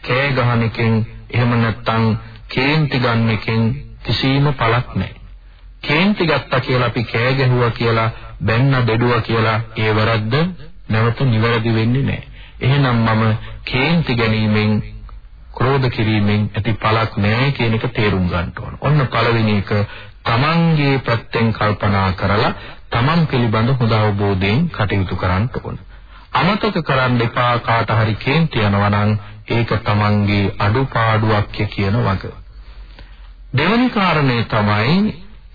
කෑ ගහන එකෙන් එහෙම නැත්නම් කේන්ති ගන්න එකෙන් කිසිම පළක් නැහැ. කේන්ති ගත්තා කියලා අපි කෑ ගැහුවා කියලා බැන්න බෙදුවා කියලා ඒ වැරද්ද නැවත නිවැරදි වෙන්නේ නැහැ. එහෙනම් මම කේන්ති ගැනීමෙන් ක්‍රෝධ කිරීමෙන් ඇති පළක් නැහැ කියන එක තේරුම් ගන්න ඕන. ඔන්න පළවෙනි එක තමන්ගේ පැත්තෙන් කල්පනා කරලා තමන් පිළිබඳ හොඳ අවබෝධයෙන් කටයුතු කරන්න ඕන. අමතක කරන්න එපා කාට හරි කේන්ති යනවා නම් ඒක තමන්ගේ අඩුපාඩුවක් කියන වග. දෙවැනි කාරණේ තමයි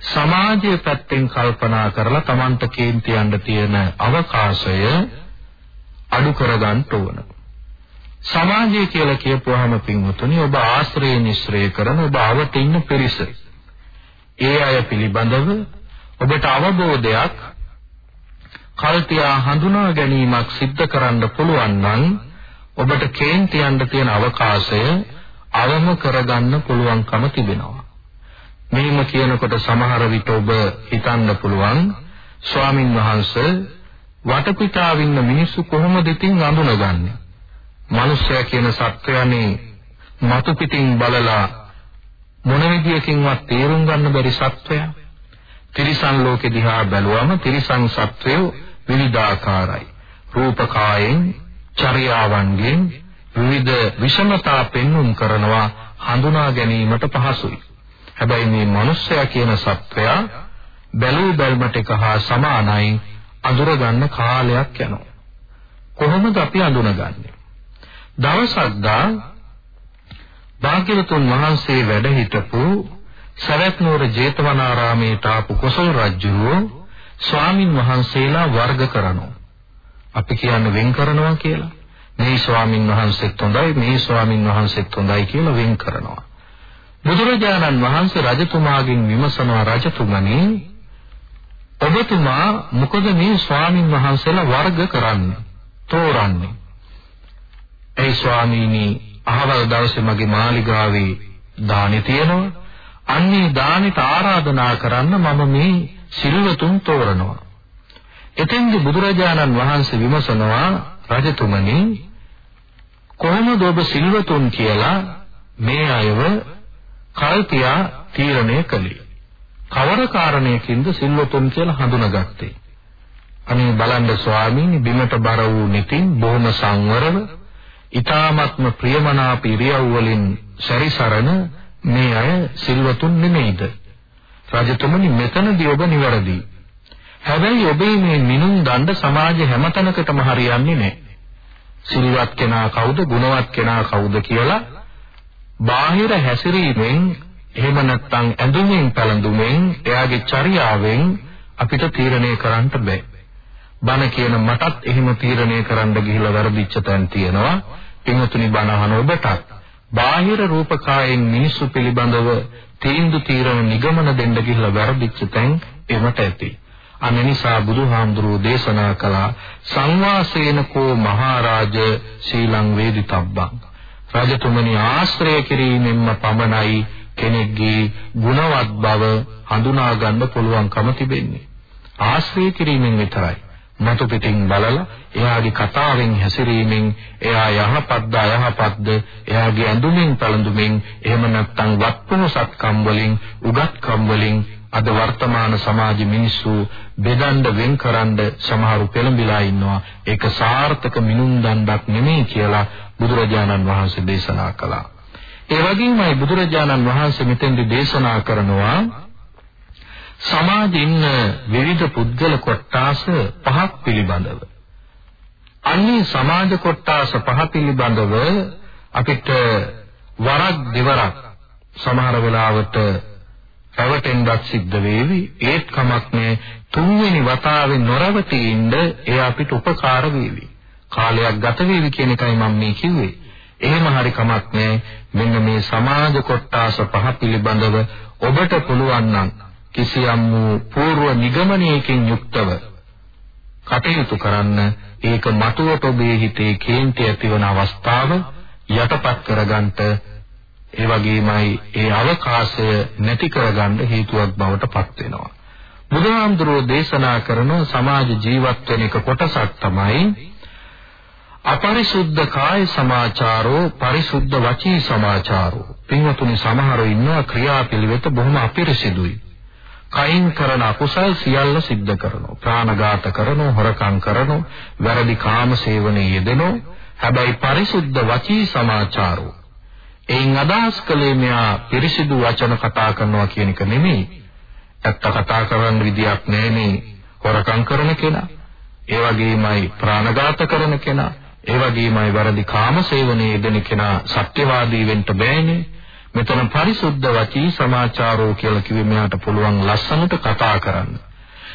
සමාජයේ පැත්තෙන් කල්පනා කරලා තමන්ට කේන්ති යන්න තියෙන අවකාශය අඩු කරගන්න ඕන. සමාජය කියලා කියපුවාම පින්වතුනි ඔබ ආශ්‍රය නිශ්‍රය කරන ඔබ අවට ඉන්න පිරිස. ඒ අය පිළිබඳව ඔබට අවබෝධයක් කල්තියා හඳුනා ගැනීමක් සිද්ධ කරන්න පුළුවන් නම් ඔබට කේන්ති යන්න තියෙන අවකාශය අවම කරගන්න පුළුවන්කම තිබෙනවා. මෙහිම කියනකොට සමහර විට ඔබ හිතන්න පුළුවන් ස්වාමින් වහන්සේ වටපිටාව ඉන්න මිනිස්සු කොහොමද ඉතින් අඳුනගන්නේ? මිනිස්සයා කියන සත්‍යයනේ මතු පිටින් බලලා මොන විදියකින්වත් තේරුම් ගන්න බැරි සත්වයා. තිරිසන් ලෝකෙ දිහා බැලුවම තිරිසන් සත්වයෝ විවිධාකාරයි. රූපකායෙන්, චර්යාවන්ගෙන් විවිධ විෂමතා පෙන්눔 කරනවා හඳුනා ගැනීමට පහසුයි. හැබැයි මේ මිනිස්සයා කියන සත්වයා බැලූ බැල්මට එක හා සමානයි අඳුර ගන්න කාලයක් යනවා. කොහොමද අපි අඳුනගන්නේ? දවසක් දා භාග්‍යවතුන් වහන්සේ වැඩ හිටපු සවැත් නුවර ජේතවනාරාමයට ආපු කොසල් රජුව ස්වාමින් වහන්සේලා වර්ග කරනවා. අපි කියන්නේ වෙන් කරනවා කියලා. මේ ස්වාමින් වහන්සේත් හොඳයි මේ ස්වාමින් වහන්සේත් හොඳයි කියලා වෙන් කරනවා. බුදුරජාණන් වහන්සේ රජතුමාගෙන් විමසනවා රජතුමනි ඔබතුමා මොකද මේ ස්වාමින් වහන්සේලා වර්ග කරන්නේ තෝරන්නේ ඒ ස්වාමීනි අහවල් දවසේ මගේ මාලිගාවේ දානි තියෙනවා. අන්නේ දානෙට ආරාධනා කරන්න මම මේ සිල්වතුන් තෝරනවා. එතෙන්දී බුදුරජාණන් වහන්සේ විමසනවා රජතුමනි කොහොමද ඔබ සිල්වතුන් කියලා මේ අයව කල්පියා තීරණය කළේ? කවර කාරණයකින්ද සිල්වතුන් කියලා හඳුනාගත්තේ? අනේ බලන්න ස්වාමීනි බිමට බර වූ නිතින් බොහොම සංවරව ඊ타ත්ම ප්‍රියමනාප ඉරියව් වලින් සැරිසරන මේ අය සිල්වතුන් නෙමෙයිද? රජතුමනි මෙතනදී ඔබ නිවැරදි. හැබැයි ඔබේ මේ මිනුම් දණ්ඩ සමාජ හැමතැනකටම හරියන්නේ නැහැ. සිල්වත් කෙනා කවුද, ගුණවත් කෙනා කවුද කියලා බාහිර හැසිරීමෙන් එහෙම නැත්නම් ඇඳුමින් පැළඳුමින් එයාගේ චර්යාවෙන් අපිට තීරණය කරන්න බෑ. බණ කියන මටත් එහෙම තීරණය කරන්න ගිහිලා වැරදිච්ච තැන් තියෙනවා. පින්වතුනි බණ අහන ඔබටත් බාහිර රූපකායෙන් මිනිසු පිළිබඳව තීන්දුව తీරන නිගමන දෙන්න ගිහිල්ලා වැරදිච්ච තැන් එමට ඇති. අන්න නිසා බුදුහාමුදුරුවෝ දේශනා කළා සංවාසේනකෝ මහරජ ශීලං වේදිතබ්බං. රජතුමනි ආශ්‍රය කිරීමෙන්ම පමණයි කෙනෙක්ගේ ගුණවත් බව හඳුනා ගන්න පුළුවන්කම තිබෙන්නේ. ආශ්‍රය කිරීමෙන් විතරයි. මතු පිටින් බලලා එයාගේ කතාවෙන් හැසිරීමෙන් එයා යහපත්ද අයහපත්ද එයාගේ ඇඳුමින් පළඳුමින් එහෙම නැත්නම් වත්පොහසත්කම් වලින් උගත්කම් වලින් අද වර්තමාන සමාජ මිනිස්සු බෙදන්න වෙන්කරන්න සමහරු පෙළඹිලා ඉන්නවා. ඒක සාර්ථක මිනුම් දණ්ඩක් නෙමෙයි කියලා බුදුරජාණන් වහන්සේ දේශනා කළා. ඒ වගේමයි බුදුරජාණන් වහන්සේ මෙතෙන්දී දේශනා කරනවා සමාජයේ ඉන්න විවිධ පුද්ගල කොට්ටාස පහක් පිළිබඳව. අන්නේ සමාජ කොට්ටාස පහ පිළිබඳව අපිට වරක් දෙවරක් සමහර වෙලාවට රැවටෙන්නත් සිද්ධ වේවි. ඒත් කමක් නෑ. තුන්වෙනි වතාවේ නොරවටී ඉන්න ඒ අපිට උපකාර වේවි. කාලයක් ගත වේවි කියන එකයි මම මේ කිව්වේ. එහෙම හරි කමක් නෑ. මෙන්න මේ සමාජ කොට්ටාස පහ පිළිබඳව ඔබට පුළුවන් නම් කිසියම් වූ పూర్ව නිගමනයකින් යුක්තව කටයුතු කරන්න ඒක මතුවට ඔබේ හිතේ කේන්ති ඇතිවන අවස්ථාව යටපත් කරගන්නට ඒ වගේමයි ඒ අවකාශය නැති කරගන්න හේතුවක් බවට පත් වෙනවා. බුදුහාමුදුරෝ දේශනා කරන සමාජ ජීවත් වෙන එක කොටසක් තමයි අපරිසුද්ධ කාය සමාචාරෝ පරිසුද්ධ වචී සමාචාරෝ. පින්වතුනි සමහරව ඉන්නවා ක්‍රියාපිළිවෙත බොහොම අපිරිසිදුයි. කයින් කරන අකුසල් සියල්ල සිද්ධ කරනවා. ප්‍රාණඝාත කරනවා, හොරකම් කරනවා, වැරදි කාම සේවනයේ යෙදෙනවා. හැබැයි පරිසුද්ධ වචී සමාචාරෝ එයින් අදහස් කළේ මෙයා පිරිසිදු වචන කතා කරනවා කියන එක නෙමෙයි. ඇත්ත කතා කරන්න විදියක් නැමේ හොරකම් කරන කෙනා. ඒ වගේමයි ප්‍රාණඝාත කරන කෙනා. ඒ වගේමයි වැරදි කාම සේවනයේ යෙදෙන කෙනා සත්‍යවාදී වෙන්න බෑනේ. මෙතන පරිසුද්ධ වචී සමාචාරෝ කියලා කිව්වේ මෙයාට පුළුවන් ලස්සනට කතා කරන්න.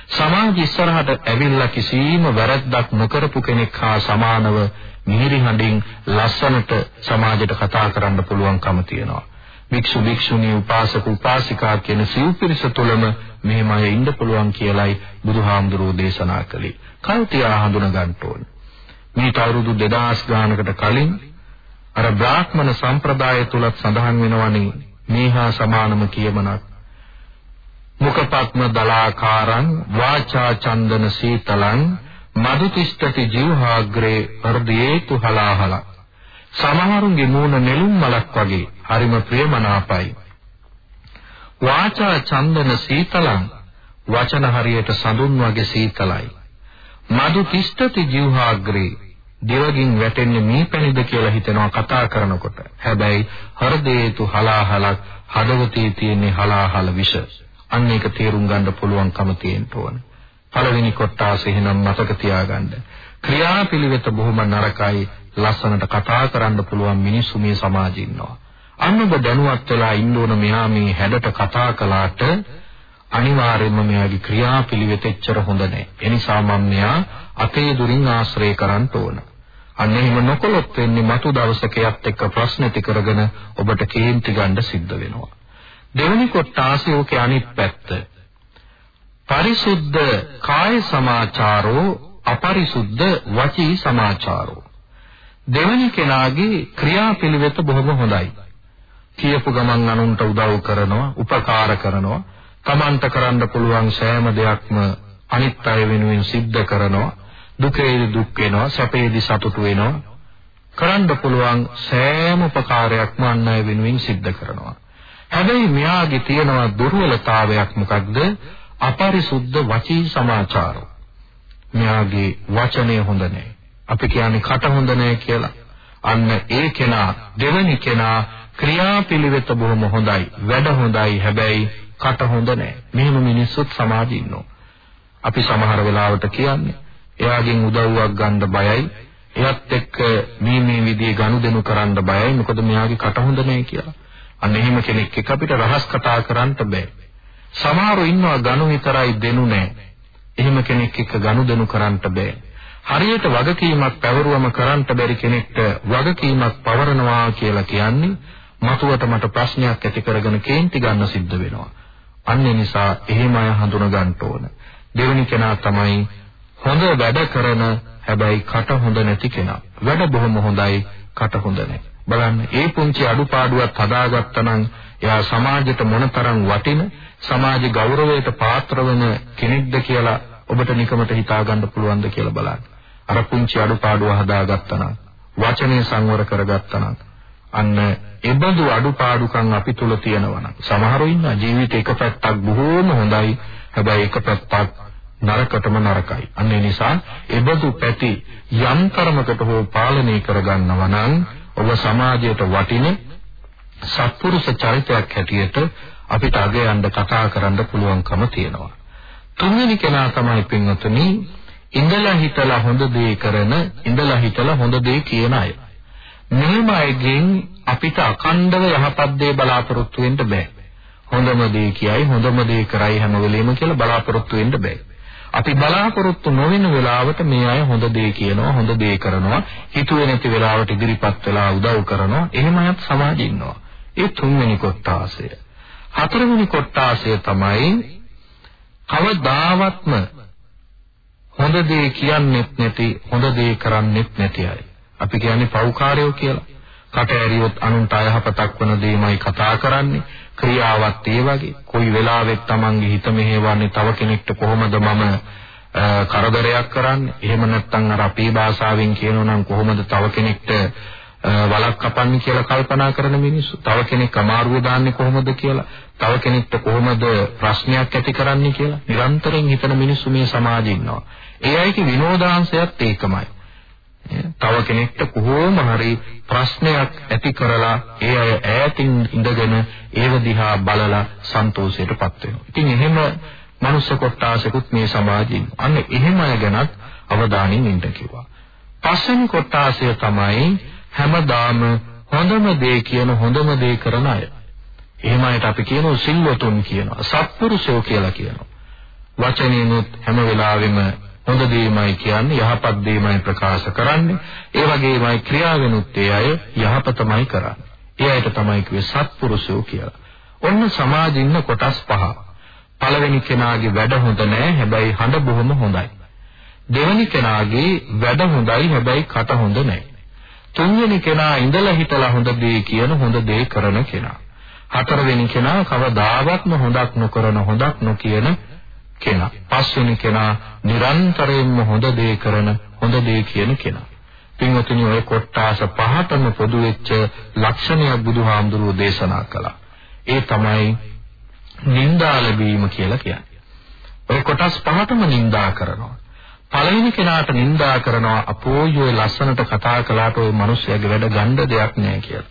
සමාජ ඉස්සරහට ඇවිල්ලා කිසිම වැරද්දක් නොකරපු කෙනෙක් හා සමානව මිහිරි හඬින් ලස්සනට සමාජයට කතා කරන්න පුළුවන්කම තියෙනවා. භික්ෂු භික්ෂුණී උපාසක උපාසිකා කියන සිව්පිරිස තුළම මෙහෙම අය ඉන්න පුළුවන් කියලයි බුදුහාමුදුරුවෝ දේශනා කළේ. කල් තියා හඳුන ගන්න ඕන. මේ අවුරුදු 2000 ගානකට කලින් අර බ්‍රාහ්මණ සම්ප්‍රදාය තුලත් සඳහන් වෙනවනේ. මේහා සමානම කියමනක්. මුඛපත්ම දලාකාරං වාචා චන්දන සීතලං මදුතිෂ්ඨති ජීවහාග්‍රේ වර්ධයේතු හලාහල. සමහරුන්ගේ මූණ නෙළුම් මලක් වගේ. හරිම ප්‍රියමනාපයි. වාචා චන්දන සීතලං වචන හරියට සඳුන් වගේ සීතලයි. මදුතිෂ්ඨති ජීවහාග්‍රේ දෙවගින් වැටෙන්නේ මේ පැණිද කියලා හිතනවා කතා කරනකොට හැබැයි හෘදයේතු හලාහලක් හදවතේ තියෙන හලාහල විෂ අන්න ඒක තේරුම් ගන්න පුළුවන්කම තියෙන්න ඕනේ පළවෙනි කොටස එහෙනම් මතක තියාගන්න. ක්‍රියාපිළිවෙත බොහොම නරකයි. ලස්සනට කතා කරන්න පුළුවන් මිනිස්සු මේ සමාජේ ඉන්නවා. අන්න ඔබ දැනුවත් වෙලා ඉන්න ඕන මෙහා මේ හැඩට කතා කළාට අනිවාර්යයෙන්ම මෙයාගේ ක්‍රියාපිළිවෙත එච්චර හොඳ නැහැ. ඒ නිසා මම මෙයා අපේ දුරින් ආශ්‍රය කරන්න ඕන. අන්න එහෙම නොකළොත් වෙන්නේ මතු දවසක යත් එක්ක ප්‍රශ්න ඇති කරගෙන ඔබට කේන්ති ගන්න සිද්ධ වෙනවා. දෙවෙනි කොටාසේ ඕකේ අනිත් පැත්ත. පරිසුද්ධ කාය සමාචාරෝ අපරිසුද්ධ වචී සමාචාරෝ දෙවනි කෙනාගේ ක්‍රියාපිළිවෙත බොහොම හොඳයි කියපු ගමන් අනුන්ට උදව් කරනවා උපකාර කරනවා Tamanට කරන්න පුළුවන් සෑම දෙයක්ම අනිත් අය වෙනුවෙන් සිද්ධ කරනවා දුකේදී දුක් වෙනවා සැපේදී සතුටු වෙනවා කරන්න පුළුවන් සෑම උපකාරයක්ම අන් අය වෙනුවෙන් සිද්ධ කරනවා හැබැයි මෙයාගේ තියෙන දුර්වලතාවයක් මොකක්ද අපරිසුද්ධ වචී සමාචාරෝ. මෙයාගේ වචනය හොඳ නැහැ. අපි කියන්නේ කට හොඳ නැහැ කියලා. අන්න ඒ කෙනා දෙවනි කෙනා ක්‍රියාපිළිවෙත බොහොම හොඳයි. වැඩ හොඳයි. හැබැයි කට හොඳ නැහැ. මෙහෙම මිනිස්සුත් සමාජයේ ඉන්නවා. අපි සමහර වෙලාවට කියන්නේ එයාගෙන් උදව්වක් ගන්න බයයි. එයත් එක්ක මේ මේ විදිහේ ගනුදෙනු කරන්න බයයි. මොකද මෙයාගේ කට හොඳ නැහැ කියලා. අන්න එහෙම කෙනෙක් එක්ක අපිට රහස් කතා කරන්න බෑ. සමහරව ඉන්නවා ගනු විතරයි දෙනු නැහැ. එහෙම කෙනෙක් එක්ක ගනුදෙනු කරන්න බෑ. හරියට වගකීමක් පැවරුවම කරන්න බැරි කෙනෙක්ට වගකීමක් පවරනවා කියලා කියන්නේ මතුවට මට ප්‍රශ්නයක් ඇති කරගෙන කේන්ති ගන්න සිද්ධ වෙනවා. අන්න නිසා එහෙම අය හඳුන ගන්න ඕන. දෙවෙනි කෙනා තමයි හොඳ වැඩ කරන හැබැයි කට හොඳ නැති කෙනා. වැඩ බොහොම හොඳයි කට හොඳ නැහැ. බලන්න ඒ පුංචි අඩුපාඩුවක් හදාගත්තා නම් එයා සමාජයට මොනතරම් වටින සමාජ ගෞරවයට පාත්‍ර වෙන කෙනෙක්ද කියලා ඔබට නිකමට හිතා ගන්න පුළුවන්ද කියලා බලන්න. අර පුංචි අඩුපාඩුව හදාගත්තා නම් වචනේ සංවර කරගත්තා නම් අන්න එබඳු අඩුපාඩුකම් අපි තුල තියෙනවා නම් සමහරව ඉන්නා ජීවිත එක පැත්තක් බොහෝම හොඳයි හැබැයි එක පැත්තක් නරකටම නරකයි. අන්න ඒ නිසා එබඳු පැති යම් කර්මකට හෝ පාලනය කරගන්නවා නම් ඔබ සමාජයට වටින සත්පුරුෂ චරිතයක් හැටියට අපිට අගයන්න කතා කරන්න පුළුවන්කම තියෙනවා. තුන්වෙනි කෙනා තමයි පින්වතුනි ඉඳලා හිටලා හොඳ දේ කරන ඉඳලා හිටලා හොඳ දේ කියන අය. මෙහෙම අයගෙන් අපිට අකණ්ඩව යහපත් දේ බලාපොරොත්තු වෙන්න බෑ. හොඳම දේ කියයි හොඳම දේ කරයි හැම වෙලෙම කියලා බලාපොරොත්තු වෙන්න බෑ. අපි බලාපොරොත්තු නොවන වෙලාවට මේ අය හොඳ දේ කියනවා හොඳ දේ කරනවා හිතුවේ නැති වෙලාවට ඉදිරිපත් වෙලා උදව් කරනවා එහෙම අයත් සමාජෙ ඉන්නවා. ඒ තුන්වෙනි කොටාසය. හතරවෙනි කොටාසය තමයි කවදාවත්ම හොඳ දේ කියන්නෙත් නැති හොඳ දේ කරන්නෙත් නැති අය. අපි කියන්නේ පෞකාරයෝ කියලා. කට ඇරියොත් අනුන්ට අයහපතක් වන දෙයමයි කතා කරන්නේ. ක්‍රියාවත් ඒ වගේ. කොයි වෙලාවෙත් Tamange හිත මෙහෙවන්නේ තව කෙනෙක්ට කොහොමද මම කරදරයක් කරන්නේ? එහෙම නැත්නම් අර අපේ භාෂාවෙන් කියනවා නම් කොහොමද තව කෙනෙක්ට වලක් කපන්නේ කියලා කල්පනා කරන මිනිස්සු? තව කෙනෙක් අමාරුවේ දාන්නේ කොහොමද කියලා? තව කෙනෙක්ට කොහොමද ප්‍රශ්නයක් ඇති කරන්නේ කියලා? නිරන්තරයෙන් හිතන මිනිස්සු මේ සමාජේ ඉන්නවා. ඒ අයගේ විනෝදාංශයත් ඒකමයි. තව කෙනෙක්ට කොහොම හරි ප්‍රශ්නයක් ඇති කරලා ඒ අය ඈතින් ඉඳගෙන ඒව දිහා බලලා සන්තෝෂයටපත් වෙනවා. ඉතින් එහෙම මනුස්ස කොටාසෙකුත් මේ සමාජයේ අන්න එහෙම අය ගැනත් අවධානයෙන් ඉන්න කිව්වා. පස්වෙනි කොටාසය තමයි හැමදාම හොඳම දේ කියන හොඳම දේ කරන අය. එහෙම අයට අපි කියනවා සිල්වතුන් කියනවා. සත්පුරුෂයෝ කියලා කියනවා. වචනේනොත් හැම වෙලාවෙම හොඳ දේමයි කියන්නේ යහපත් දේමයි ප්‍රකාශ කරන්නේ. ඒ වගේමයි ක්‍රියාවෙනුත් ඒ අය යහපතමයි කරන්නේ. ඒ අයට තමයි කිව්වේ සත්පුරුෂයෝ කියලා. ඔන්න සමාජින් ඉන්න කොටස් පහ. පළවෙනි කෙනාගේ වැඩ හොඳ නෑ හැබැයි හඬ බොහොම හොඳයි. දෙවෙනි කෙනාගේ වැඩ හොඳයි හැබැයි කට හොඳ නෑ. තුන්වෙනි කෙනා ඉඳලා හිටලා හොඳ දේ කියන හොඳ දේ කරන කෙනා. හතරවෙනි කෙනා කවදාවත්ම හොඳක් නොකරන හොඳක් නොකියන කෙනා. පස්වෙනි කෙනා නිරන්තරයෙන්ම හොඳ දේ කරන හොඳ දේ කියන කෙනා. පින්වතුනි ඔය කොට්ටාස පහටම පොදු වෙච්ච ලක්ෂණය බුදුහාමුදුරුවෝ දේශනා කළා. ඒ තමයි නිന്ദා ලැබීම කියලා කියන්නේ. ඔය කොටස් පහටම නිന്ദා කරනවා. පළවෙනි කෙනාට නිന്ദා කරනවා අපෝයෝ ලස්සනට කතා කළාට ওই මිනිස්යාගේ වැඩ ගන්න දෙයක් නෑ කියලා.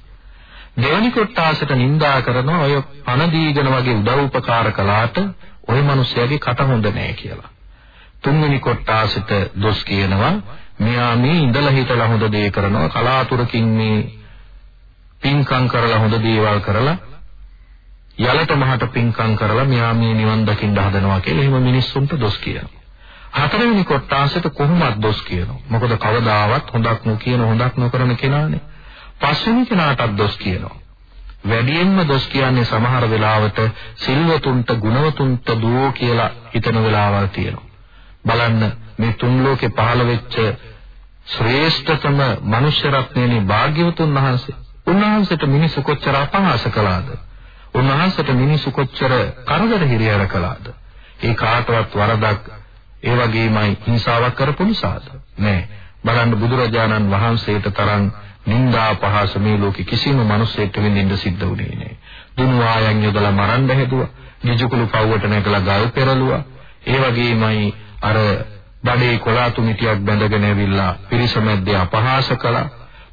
දෙවනි කොටාසට නිന്ദා කරනවා ඔය පණ දීගෙන වගේ උදව් උපකාර කළාට ওই මිනිස්යාගේ කට හොඳ නෑ කියලා. තුන්වෙනි කොටාසෙට දොස් කියනවා මෙයා මේ ඉඳලා හිටලා හොඳ දේ කරනවා කලාතුරකින් මේ පින්කම් කරලා හොඳ දේවල් කරලා යලට මහට පින්කම් කරලා මෙයා මේ නිවන් දකින්න හදනවා කියලා එහෙම මිනිස්සුන්ට දොස් කියනවා. හතරවෙනි කොටාසෙට කොහොමද දොස් කියනවා. මොකද කවදාවත් හොඳක් නොකියන හොඳක් නොකරන කෙනානේ. පස්වෙනි කෙනාටත් දොස් කියනවා. වැඩියෙන්ම දොස් කියන්නේ සමහර වෙලාවට සිල්වතුන්ට ගුණවතුන්ට දුවෝ කියලා හිතන වෙලාවල් තියෙනවා. බලන්න මේ තුන් ලෝකේ පහළ වෙච්ච ශ්‍රේෂ්ඨතම මනුෂ්‍ය රත්නයනේ භාග්‍යවතුන් වහන්සේ. උන්වහන්සේට මිනිස්සු කොච්චර අපහාස කළාද? උන්වහන්සේට මිනිස්සු කොච්චර කරදර හිරිහැර කළාද? ඒ කාටවත් වරදක් ඒ වගේමයි හිංසාවක් කරපු නිසාද? නෑ. බලන්න බුදුරජාණන් වහන්සේට තරම් නිന്ദා පහස මේ ලෝකෙ කිසිම මිනිසෙක්ට විඳින්න සිද්ධ වුණේ නෑ. දුනු ආයන් යොදලා මරන්න හැදුවා. නිජකුළු පව්වට නැගලා ගල් පෙරළුවා. ඒ වගේමයි අර බඩේ කොලාතු මිටියක් බැඳගෙන ඇවිල්ලා පිරිසමැද්දේ අපහාස කළා.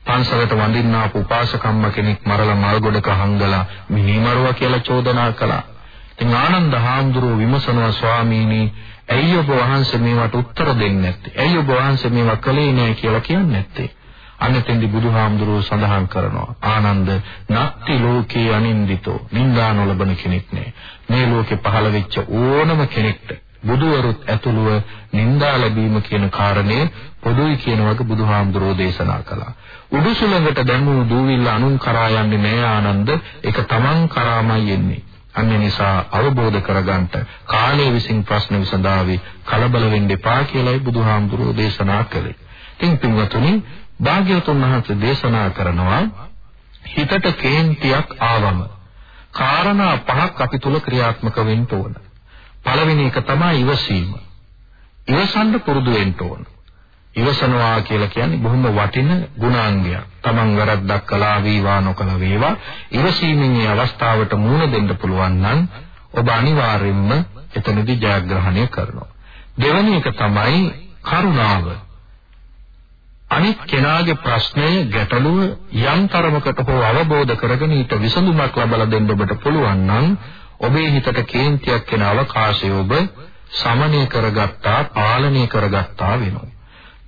පන්සලට වඳින්න ආපු උපාසකම්ම කෙනෙක් මරලා මල් ගොඩක හංගලා මිනිමරුවා කියලා චෝදනා කළා. ඉතින් ආනන්ද හාමුදුරුවෝ විමසනවා ස්වාමීනි ඇයි ඔබ වහන්සේ මේවට උත්තර දෙන්නේ නැත්තේ? ඇයි ඔබ වහන්සේ මේවා කළේ නැහැ කියලා කියන්නේ නැත්තේ? අනතෙන්දි බුදුහාමුදුරුව සඳහන් කරනවා ආනන්ද නත්ති ලෝකේ අනින්දිතෝ නින්දා නොලබන කෙනෙක් නෑ මේ ලෝකේ පහළ වෙච්ච ඕනම කෙනෙක්ට බුදුවරුත් ඇතුළුව නින්දා ලැබීම කියන කාරණය පොදුයි කියන වගේ බුදුහාමුදුරෝ දේශනා කළා. උඩුසුලඟට දැමූ දූවිල්ල අනුන් කරා යන්නේ නෑ ආනන්ද ඒක තමන් කරාමයි එන්නේ. අන්න නිසා අවබෝධ කරගන්නට කාලයේ විසින් ප්‍රශ්න විසඳාවේ කලබල වෙන්න එපා කියලායි බුදුහාමුදුරෝ දේශනා කළේ. ඉතින් පින්වතුනි භාග්‍යවතුන් වහන්සේ දේශනා කරනවා හිතට කේන්තියක් ආවම කාරණා පහක් අපි තුල ක්‍රියාත්මක වෙන්න ඕන. පළවෙනි එක තමයි ඉවසීම. ඉවසන්න පුරුදු වෙන්න ඕන. ඉවසනවා කියලා කියන්නේ බොහොම වටින ගුණාංගයක්. Taman වැරද්දක් කළා වේවා නොකළ වේවා ඉවසීමෙන් මේ අවස්ථාවට මුහුණ දෙන්න පුළුවන් නම් ඔබ අනිවාර්යයෙන්ම එතනදී ජයග්‍රහණය කරනවා. දෙවැනි එක තමයි කරුණාව. අනිත් කෙනාගේ ප්‍රශ්නය ගැටලුව යම් තරමකට හෝ අවබෝධ කරගෙන ඊට විසඳුමක් ලබා දෙන්න ඔබට පුළුවන් නම් ඔබේ හිතට කේන්තියක් එන අවකාශය ඔබ සමනය කරගත්තා පාලනය කරගත්තා වෙනවා.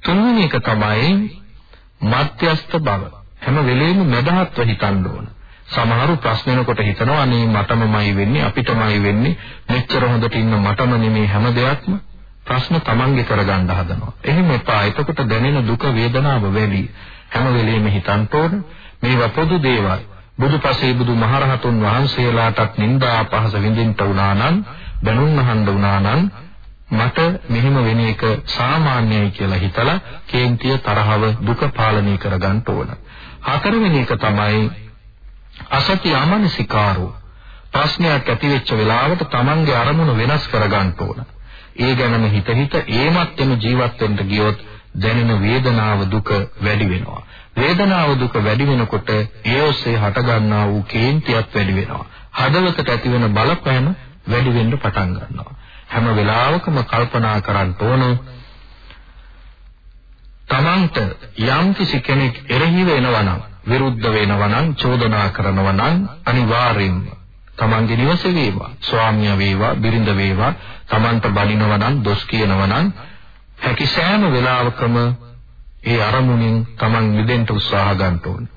තුන්වෙනි එක තමයි මධ්‍යස්ත බව. හැම වෙලෙම මදහත්ව හිතන්න ඕන. සමහරු ප්‍රශ්නෙනකොට හිතනවා අනේ මටමමයි වෙන්නේ අපිටමයි වෙන්නේ. මෙච්චර හොඳට ඉන්න මටම නෙමේ හැම දෙයක්ම. ප්‍රශ්න තමන්ගේ කරගන්න හදනවා. එහෙම එපා. එතකොට දැනෙන දුක වේදනාව වැඩි. හැම වෙලෙම හිතන්න ඕන මේවා පොදු දේවල්. බුදුපසේ බුදු මහරහතුන් වහන්සේලාටත් නිന്ദා අපහස විඳින්න වුණා නම්, බැනුම් අහන්න වුණා නම් මට මෙහෙම වෙන එක සාමාන්‍යයි කියලා හිතලා කේන්තිය තරහව දුක පාලනය කරගන්න ඕන. හතරවෙනි එක තමයි අසති අමනසිකාරෝ. ප්‍රශ්නයක් ඇති වෙච්ච වෙලාවට තමන්ගේ අරමුණ වෙනස් කරගන්න ඕන. ඒ ගැනම හිත හිත ඒමත් එම ජීවත් වෙන්න ගියොත් දැනෙන වේදනාව දුක වැඩි වෙනවා. වේදනාව දුක වැඩි වෙනකොට ඒ ඔස්සේ හටගන්නා වූ කේන්තියත් වැඩි වෙනවා. හදවතට ඇතිවෙන බලපෑම වැඩි වෙන්න පටන් ගන්නවා. හැම වෙලාවකම කල්පනා කරන්න ඕන තමන්ට යම් කිසි කෙනෙක් එරෙහිව එනවා නම් විරුද්ධ වෙනවා නම් චෝදනා කරනවා නම් අනිවාර්යෙන්ම තමන්ගේ නිවසේ වේවා ස්වාමියා වේවා බිරිඳ වේවා තමන්ට බනිනවා නම් දොස් කියනවා නම් හැකි සෑම වෙලාවකම ඒ අරමුණෙන් තමන් මිදෙන්න උත්සාහ ගන්න ඕනේ.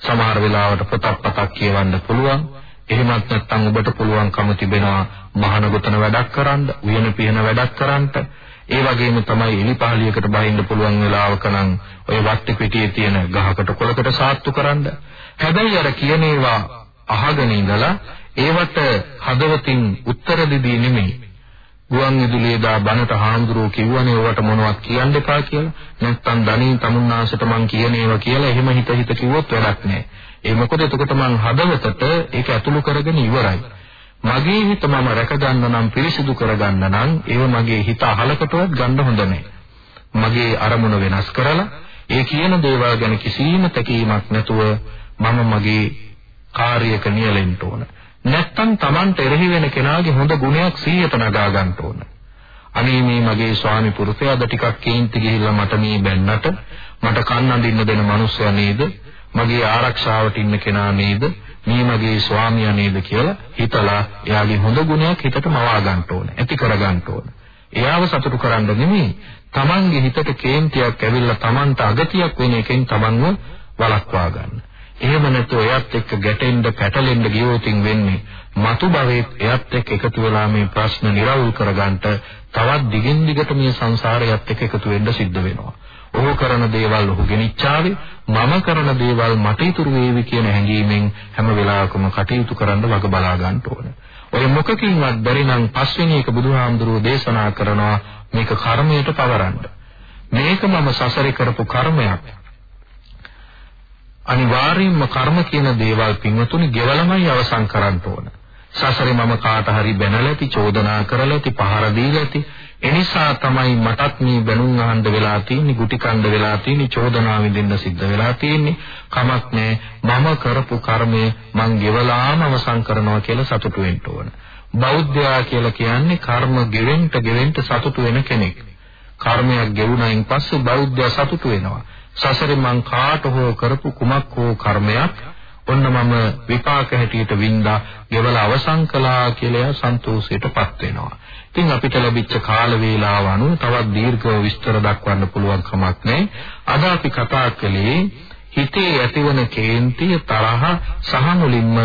සමහර වෙලාවට පොතක් පතක් කියවන්න පුළුවන්. එහෙමත් නැත්නම් ඔබට පුළුවන්කම තිබෙනවා මහාන ගොතන වැඩක් කරන්න, උයන පියන වැඩක් කරන්න. ඒ වගේම තමයි එලිපහලියකට බහින්න පුළුවන් වෙලාවක නම් ඔය වට්ටි පිටියේ තියෙන ගහකට කොලකට සාත්තු කරන්න. හැබැයි අර කියන ඒවා අහගෙන ඉඳලා ඒවට හදවතින් උත්තර දෙදී නෙමෙයි ගුවන් විදුලියේ දා බණට හාමුදුරුවෝ කිව්වනේ ඔයාට මොනවත් කියන්න එපා කියලා. නැත්තම් ධනී තමුන්නාසට මං කියන ඒවා කියලා එහෙම හිත හිත කිව්වොත් වැඩක් නැහැ. ඒ මොකද එතකොට මං හදවතට ඒක ඇතුළු කරගෙන ඉවරයි. මගේ හිත මම රැකගන්න නම් පිරිසිදු කරගන්න නම් ඒව මගේ හිත අහලකටවත් ගන්න හොඳ නැහැ. මගේ අරමුණ වෙනස් කරලා ඒ කියන දේවල් ගැන කිසිම තැකීමක් නැතුව මම මගේ කාර්යයක නියැලෙන්න ඕන. නැත්තම් Tamanට එරෙහි වෙන කෙනාගේ හොඳ ගුණයක් 100ට නගා ගන්න ඕන. අනේ මේ මගේ ස්වාමි පුරුෂයාද ටිකක් කේන්ති ගිහිල්ලා මට මේ බැන්නට මට කන් අඳින්න දෙන මනුස්සයා නේද? මගේ ආරක්ෂාවට ඉන්න කෙනා නේද? මේ මගේ ස්වාමියා නේද කියලා හිතලා එයාගේ හොඳ ගුණයක් හිතට මවා ගන්න ඕන. ඇති කර ගන්න ඕන. එයාව සතුටු කරන්න නෙමෙයි තමන්ගේ හිතට කේන්තියක් ඇවිල්ලා තමන්ට අගතියක් වෙන එකෙන් තමන්ව වළක්වා ගන්න. එහෙම නැත්නම් එයත් එක්ක ගැටෙන්න පැටලෙන්න ගියොතින් වෙන්නේ මතු භවෙත් එයත් එක්ක එකතු වෙලා මේ ප්‍රශ්න निराවුල් කරගන්නට තවත් දිගින් දිගට මේ සංසාරයත් එක්ක එකතු වෙන්න සිද්ධ වෙනවා. ඔහු කරන දේවල් ඔහුගේ නිච්චාවේ මම කරන දේවල් මට ඉතුරු වේවි කියන හැඟීමෙන් හැම වෙලාවකම කටයුතු කරන්න වග බලා ගන්න ඕනේ. ඔය මොකකින්වත් බැරි නම් පස්වෙනි එක බුදුහාමුදුරුවෝ දේශනා කරනවා මේක කර්මයට පවරන්න. මේක මම සසරේ කරපු කර්මයක්. අනිවාර්යයෙන්ම කර්ම කියන දේවල් පින්වතුනි ගෙවලමයි අවසන් කරන්න ඕන. සසරේ මම කාට හරි බැනලා ඇති, චෝදනා කරලා ඇති, පහර දීලා ඇති. එනිසා තමයි මටත් මේ බැනුම් අහන්න වෙලා තියෙන්නේ, ගුටි කණ්ඩ වෙලා තියෙන්නේ, චෝදනා විඳින්න සිද්ධ වෙලා තියෙන්නේ. කමක් නැහැ. මම කරපු කර්මය මං ගෙවලාම අවසන් කරනවා කියලා සතුටු වෙන්න ඕන. බෞද්ධයා කියලා කියන්නේ කර්ම ගෙවෙන්න ගෙවෙන්න සතුටු වෙන කෙනෙක්. කර්මයක් ගෙවුණයින් පස්සේ බෞද්ධයා සතුටු වෙනවා. සසරේ මං කාට හෝ කරපු කුමක් හෝ කර්මයක් ඔන්න මම විපාක හැටියට වින්දා ගෙවල අවසන් කළා කියලා සන්තෝෂයටපත් වෙනවා. ඉතින් අපිට ලැබිච්ච කාල වේලාව අනුව තවත් දීර්ඝව විස්තර දක්වන්න පුළුවන් කමක් නැහැ. අද අපි කතා කළේ හිතේ ඇතිවන කේන්තිය තරහ සහ මුලින්ම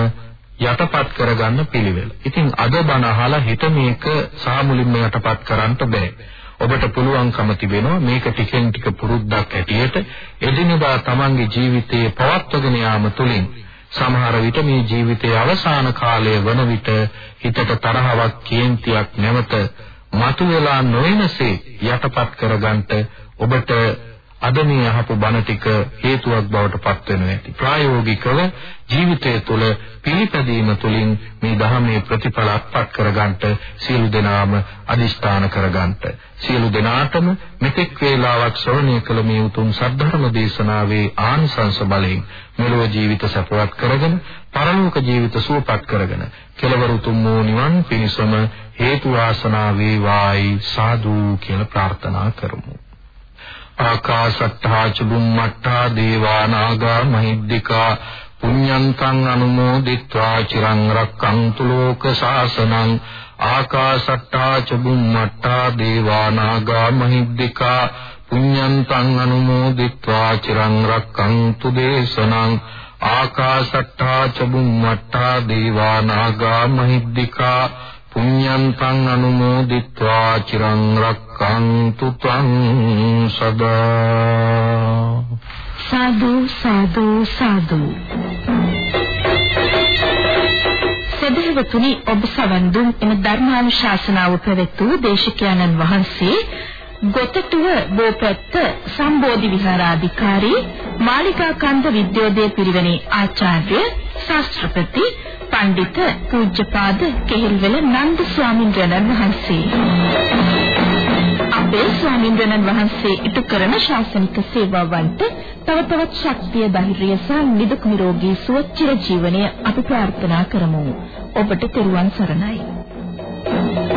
යටපත් කරගන්න පිළිවෙල. ඉතින් අද බණ අහලා හිත මේක සහ මුලින්ම යටපත් කරන්න බෑ. ඔබට පුළුවන්කම තිබෙනවා මේක ටිකෙන් ටික පුරුද්දක් ඇටියට එදිනෙදා තමන්ගේ ජීවිතයේ පවත්වගෙන යාම තුළින් සමහර විට මේ ජීවිතයේ අවසාන කාලය වන විට හිතට තරහවක් කේන්තියක් නැවත මතුවලා නොයනසේ යටපත් කරගන්නට ඔබට අද මේ අහපු බණ ටික හේතුවක් බවට පත් වෙනවා ඇති. ප්‍රායෝගිකව ජීවිතය තුළ පිළිපැදීම තුළින් මේ ධර්මයේ ප්‍රතිඵල අත්පත් කරගන්නට සියලු දෙනාම අදිෂ්ඨාන කරගන්නට. සියලු දෙනාටම මෙතෙක් වේලාවක් ශ්‍රවණය කළ මේ උතුම් සද්ධර්ම දේශනාවේ ආනිසංස බලයෙන් මෙලොව ජීවිත සපවත් කරගෙන පරලෝක ජීවිත සුවපත් කරගෙන කෙලවර උතුම් වූ නිවන් පිණසම හේතු වාසනා වේවායි සාදු කියලා ප්‍රාර්ථනා කරමු. ආකාශට්ටා චුම්මට්ටා දේවා නාග මහිද්దికා පුඤ්ඤන්තං අනුමෝදිත්වා චිරං රක්ඛන්තු ලෝක සාසනං ආකාශට්ටා චුම්මට්ටා දේවා නාග මහිද්దికා පුඤ්ඤන්තං අනුමෝදිත්වා චිරං රක්ඛන්තු දේශනං ආකාශට්ටා චුම්මට්ටා දේවා නාග මහිද්దికා පුඤ්ඤන්තං අනුමෝදිත්වා චිරං රක්ඛන්තු ත්වං සදා සාදු සාදු සාදු. සදහවතුනි ඔබ සවන් දුන් එම ධර්මානුශාසනාව පැවැත්වූ දේශකයන්න් වහන්සේ ගොතටුව බෝපැත්ත සම්බෝධි විහාරාධිකාරී මාලිකාකන්ද විද්‍යෝදය පිරිවෙනේ ආචාර්ය ශාස්ත්‍රපති පඬිත පූජ්‍යපාද කෙහෙල්වල නන්ද ස්වාමින්වයන්න් වහන්සේ. අපේ ස්වාමින්වයන්න් වහන්සේ ඉටු කරන ශාසනික සේවාවන්ට තව තවත් ශක්තිය ධෛර්යය සහ නිදුක් නිරෝගී සුව චිර ජීවනය අපි ප්‍රාර්ථනා කරමු. ඔබට තෙරුවන් සරණයි.